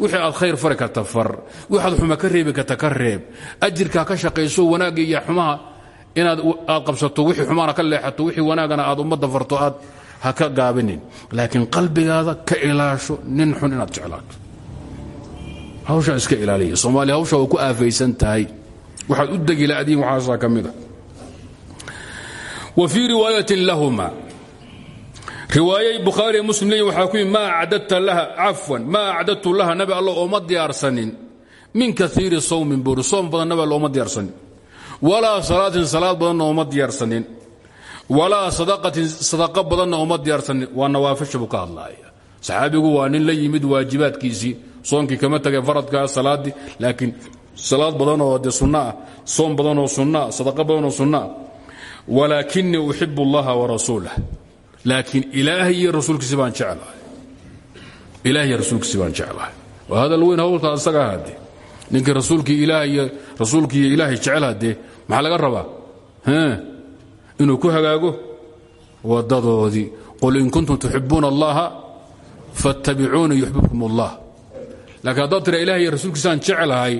Wixii aad khayr fari karta far. Waxaad xuma ka reebi karta ka reeb. Ajirkaa ka shaqayso wanaagga iyo xumaha inaad aad qabsato wixii xumaana ka leexato wixii wanaagana aad ummadda farto aad ha ka gaabinin. Laakiin qalbigaada ka ilaasho nin xun inaad jeclaato. Hawshaa iska ilaaliya. Soomaaliya hawsha ku aafaysan tahay. Waxaad u degi laadiin waxaasaa ka mida wa fii riwaayay bukhaariya muslim leeyihiin waxaa ku yimi maa laha cafwan maa acdadtu laha nabi alla ooma diyaarsanin. Min kaiiri sawmin buuri soom badan nabi alla ooma diyaarsanin. Walaa salaatin salaad badanna ooma diyaarsanin. Walaa sadaqatin sadaqo badanna ooma diyaarsanin. Waa nawaafisha buu ka hadlaaya saxaabigu waa nin la yimid waajibaadkiisii soonkii kama tagay faradkaa salaaddii laakiin salaad badanoo de sunno ah soom badanoo sunno ah sadaqo badanoo sunno ah. Walaakinii uxibu allaha warasuulah laakiin ilaahay iyo rasuulkiisi baan jeclahay. Ilahay iyo rasuulkiisi baan jeclahay. Waa hadal weyn hawlka asaga hadee ninkii rasuulkii ilaah iyo rasuulkii iyo ilaahay jecel hadee maxaa laga rabaa? Inuu ku hagaago? Wadadoodii qul in kuntum tuxibuuna allaha fattabicuuni yuxbibkum allah. Laakiin haddaad tira ilahay iyo rasuulkiisaan jeclahay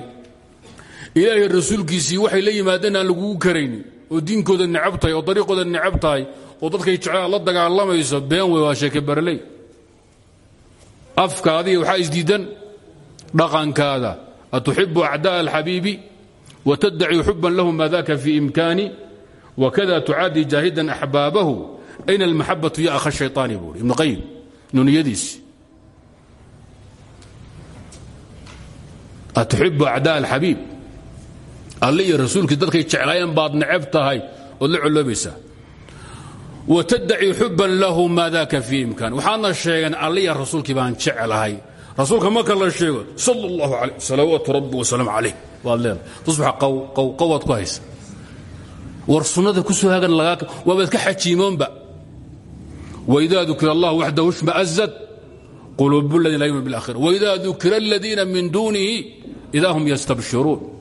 ilaahay rasuulkiisii waxay la yimaadeen aan lagugu karaynin oo diinkooda necab tahay oo dariiqooda necab tahay oo dadkay jeclaan la dagaalamayso been wey waa sheeke barley afkaadiiy waxaa isdiidan dhaqankaada. Atuxibu acdaءa alxabiibi wataddaci xuban lahu ma daka fii imkaani wakada tucaadi jaahidan axbaabahu ayna almaxabatu ya akha shayطaani buuri ibnu qayim nuniyadiisi atuxibu acdaa alxabiib alle iyo rasuulkii dadkay jeclaayeen baad necab tahay ood la coloobaysaa watadaci xuban lahu maa daka fii imkaan waxaadna sheegeen alliya rasuulkii baan jeclahay rasuulka marka la sheego sal allahu ala salawaatu rabbi wasalaamu calayh waad leedahay tusbaxa qowqowaad ku haysa war sunnada ku soo hagan lagaa waabaad ka xajiimoonba waidaa dukira allah waxdahu shma'azad quluubu ladiina la yumin bilakhira waidaa dukira aladiina min duunihi idaa hum yastabshiruun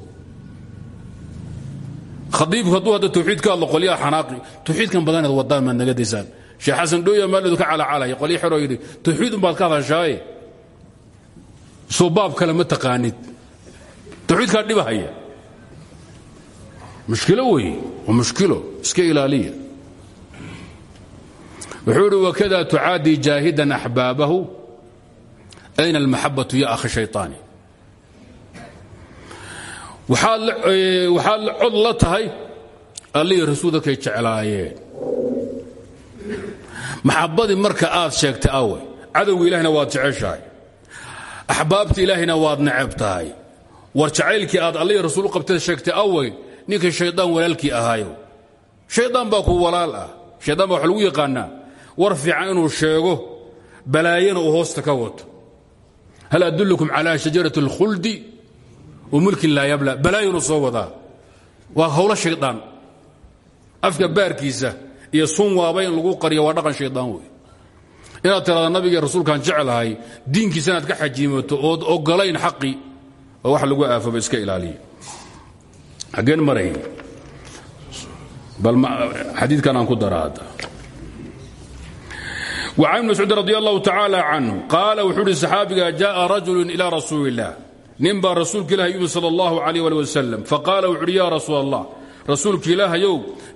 khadiibku hadduu hadda tawxiid ka hadlo qolyaha xanaaqi tawxiidkan badanaad wadaan maad naga daysaan sheekh xasan dhooya maalidu ka calacalaya qolya xeroo yidhi tawxiid unbaad ka hadashaaye soo baab kale ma taqaanid. Tawxiidkaa dhibahaya. Mushkilo weeye waa mushkilo iska ilaaliya. Wuxuu idhi wakada tucaadi jaahidan axbaabahu ayna almaxabatu ya akhi shayطaani waxaad cod la tahay allihi rasuul dadkay jeclaayeen. Maxabadii marka aad sheegtay awe cadowga ilahina waad jeceshahay. Axbaabta ilaahina waad necab tahay. Aad allihi rasuul qabteed sheegtay awey ninkii shaydaan walaalkii ahaayo. Shaydaan baa ku walaal ah. Shaydaan wax lagu yaqaanaa. War inuu sheego balaayana uu hoosta ka wato. Hal adullukum calaa shajarati اlkhuldi wa mulkin laa yabla balaayanu soo wadaa waa hawlo shaydaan afka baarkiisa iyo sun waaba in lagu qariyo waa dhaqan shaydaan wey inaad tiraada nabiga rasuulkaan jeclahay diinkiisa inaad ka xajiimato ood ogolayn xaqii oo wax lagu aafaba iska ilaaliya xaggeen maray bal xadiidkan aan ku dara hadda وcan ibn mascuud radi allahu tacaala canhu qaala wuxuu uhi saxaabiga jaءa rajulu ilى rasuuli الlah nin baa rasuulka ilah yimi sal allahu alayh ali wasalam faqaala wuxuuhi yaa rasuul allah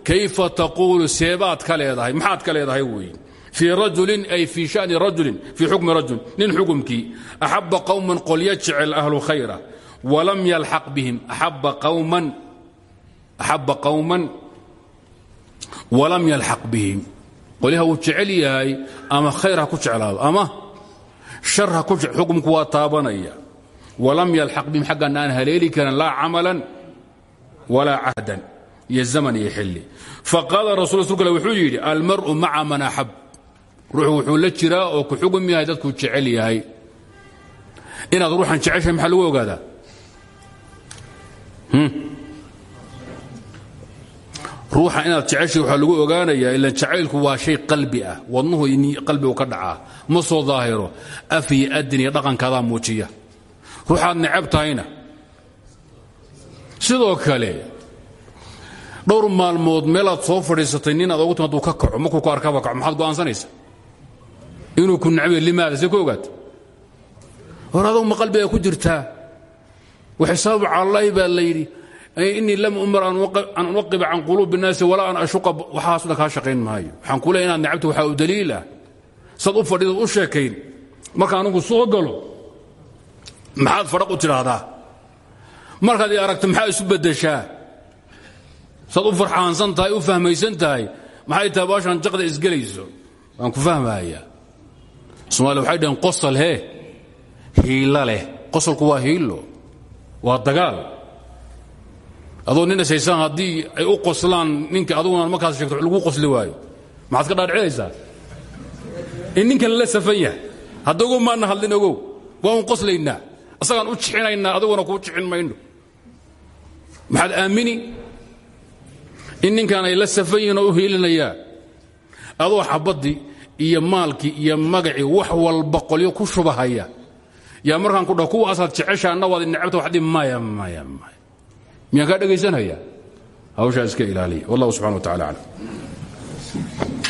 kayfa taquulu seebaad ka maxaad ka leedahay weeye? Rajulin ay fii shani rajulin fii xukmi rajul nin xukumkii axabba qowman qolyo jecel ahlu khayra walam yalxaq bihim axabba qowman walam yalxaq bihim qolyaha wuu jecel yahay ama khayr ku jeclaado ama shar ha ku xukumku waa taabanaya walam yalxaq bihim xaggan aan haleeli karin laa camalan walaa cahdan iyo zaman iyo xilli. Faqaala rasul rasulka wuxuu yidhi almar'u maca man axab. Ruuxu wuxuu la jiraa oo ku xugum yahay dadkuu jecel yahay. Inaad ruuxan jeceshahay maxaa lagu ogaadaa? Ruuxa inaad jeceshay waxaa lagu ogaanayaa ilan jacaylku waa shay qalbi ah wadnuhu qalbigu ka dhacaa. Ma soo daahiro. Af iyo adin iyo dhaqankaadaa muujiya ruuxaad necab sidoo kale dhowr maalmood meelaad soo fadhiisatay nin aad ogu aduu ka kaco markuu ku arkaba kaco maxaad go'aansanaysa? Inuu ku necbay limaada see ku ogaata ku jirtaa. Waxisaabu calallaahi baa la yidhi inii lam umar an unaqiba can quluubi الnaasi walaa an ashuqa waxaaso dhan kaa shaqayn maayo. Waxaan ku leey inaad necabta waxaa u daliil ah. Saad u fadhidaad u sheekayn marka anugu soo galo maxaad fadhaq u tidhaahdaa? Markaad i aragto maxaa isu beddeshaa? Saad u farxaansan tahay u fahmaysan tahay maxay tahay baashaan jaqda isgelayso? Waan ku fahmayaa somaaliya waxay dhaheen qosol hee hiilo leh. Qosolku waa hiilo waa dagaal. Adoo nin ishaysaan haddii ay u qoslaan ninka aduguna markaas sheegto lagu qosli waayo. Maxaad ka dhaadhicinaysaa in ninkan la safan yahay. Hadda ogow maana hadlin ogow. Waa un qoslaynaa asagaan u jixinaynaa aduguna kuu jixin mayno. Maxaad aamini? In ninkan ay la safan oo u hiilinayaan adoo xabaddii iyo maalkii iyo magacii wax walba qolyo ku shubahaya. Yaa markaan ku dhaho kuwaasaad jecesha anna waad necabta waxdi maya maya maya. Miyaan kaa iska ilaaliya. Wallahu subxana wa tacala aclam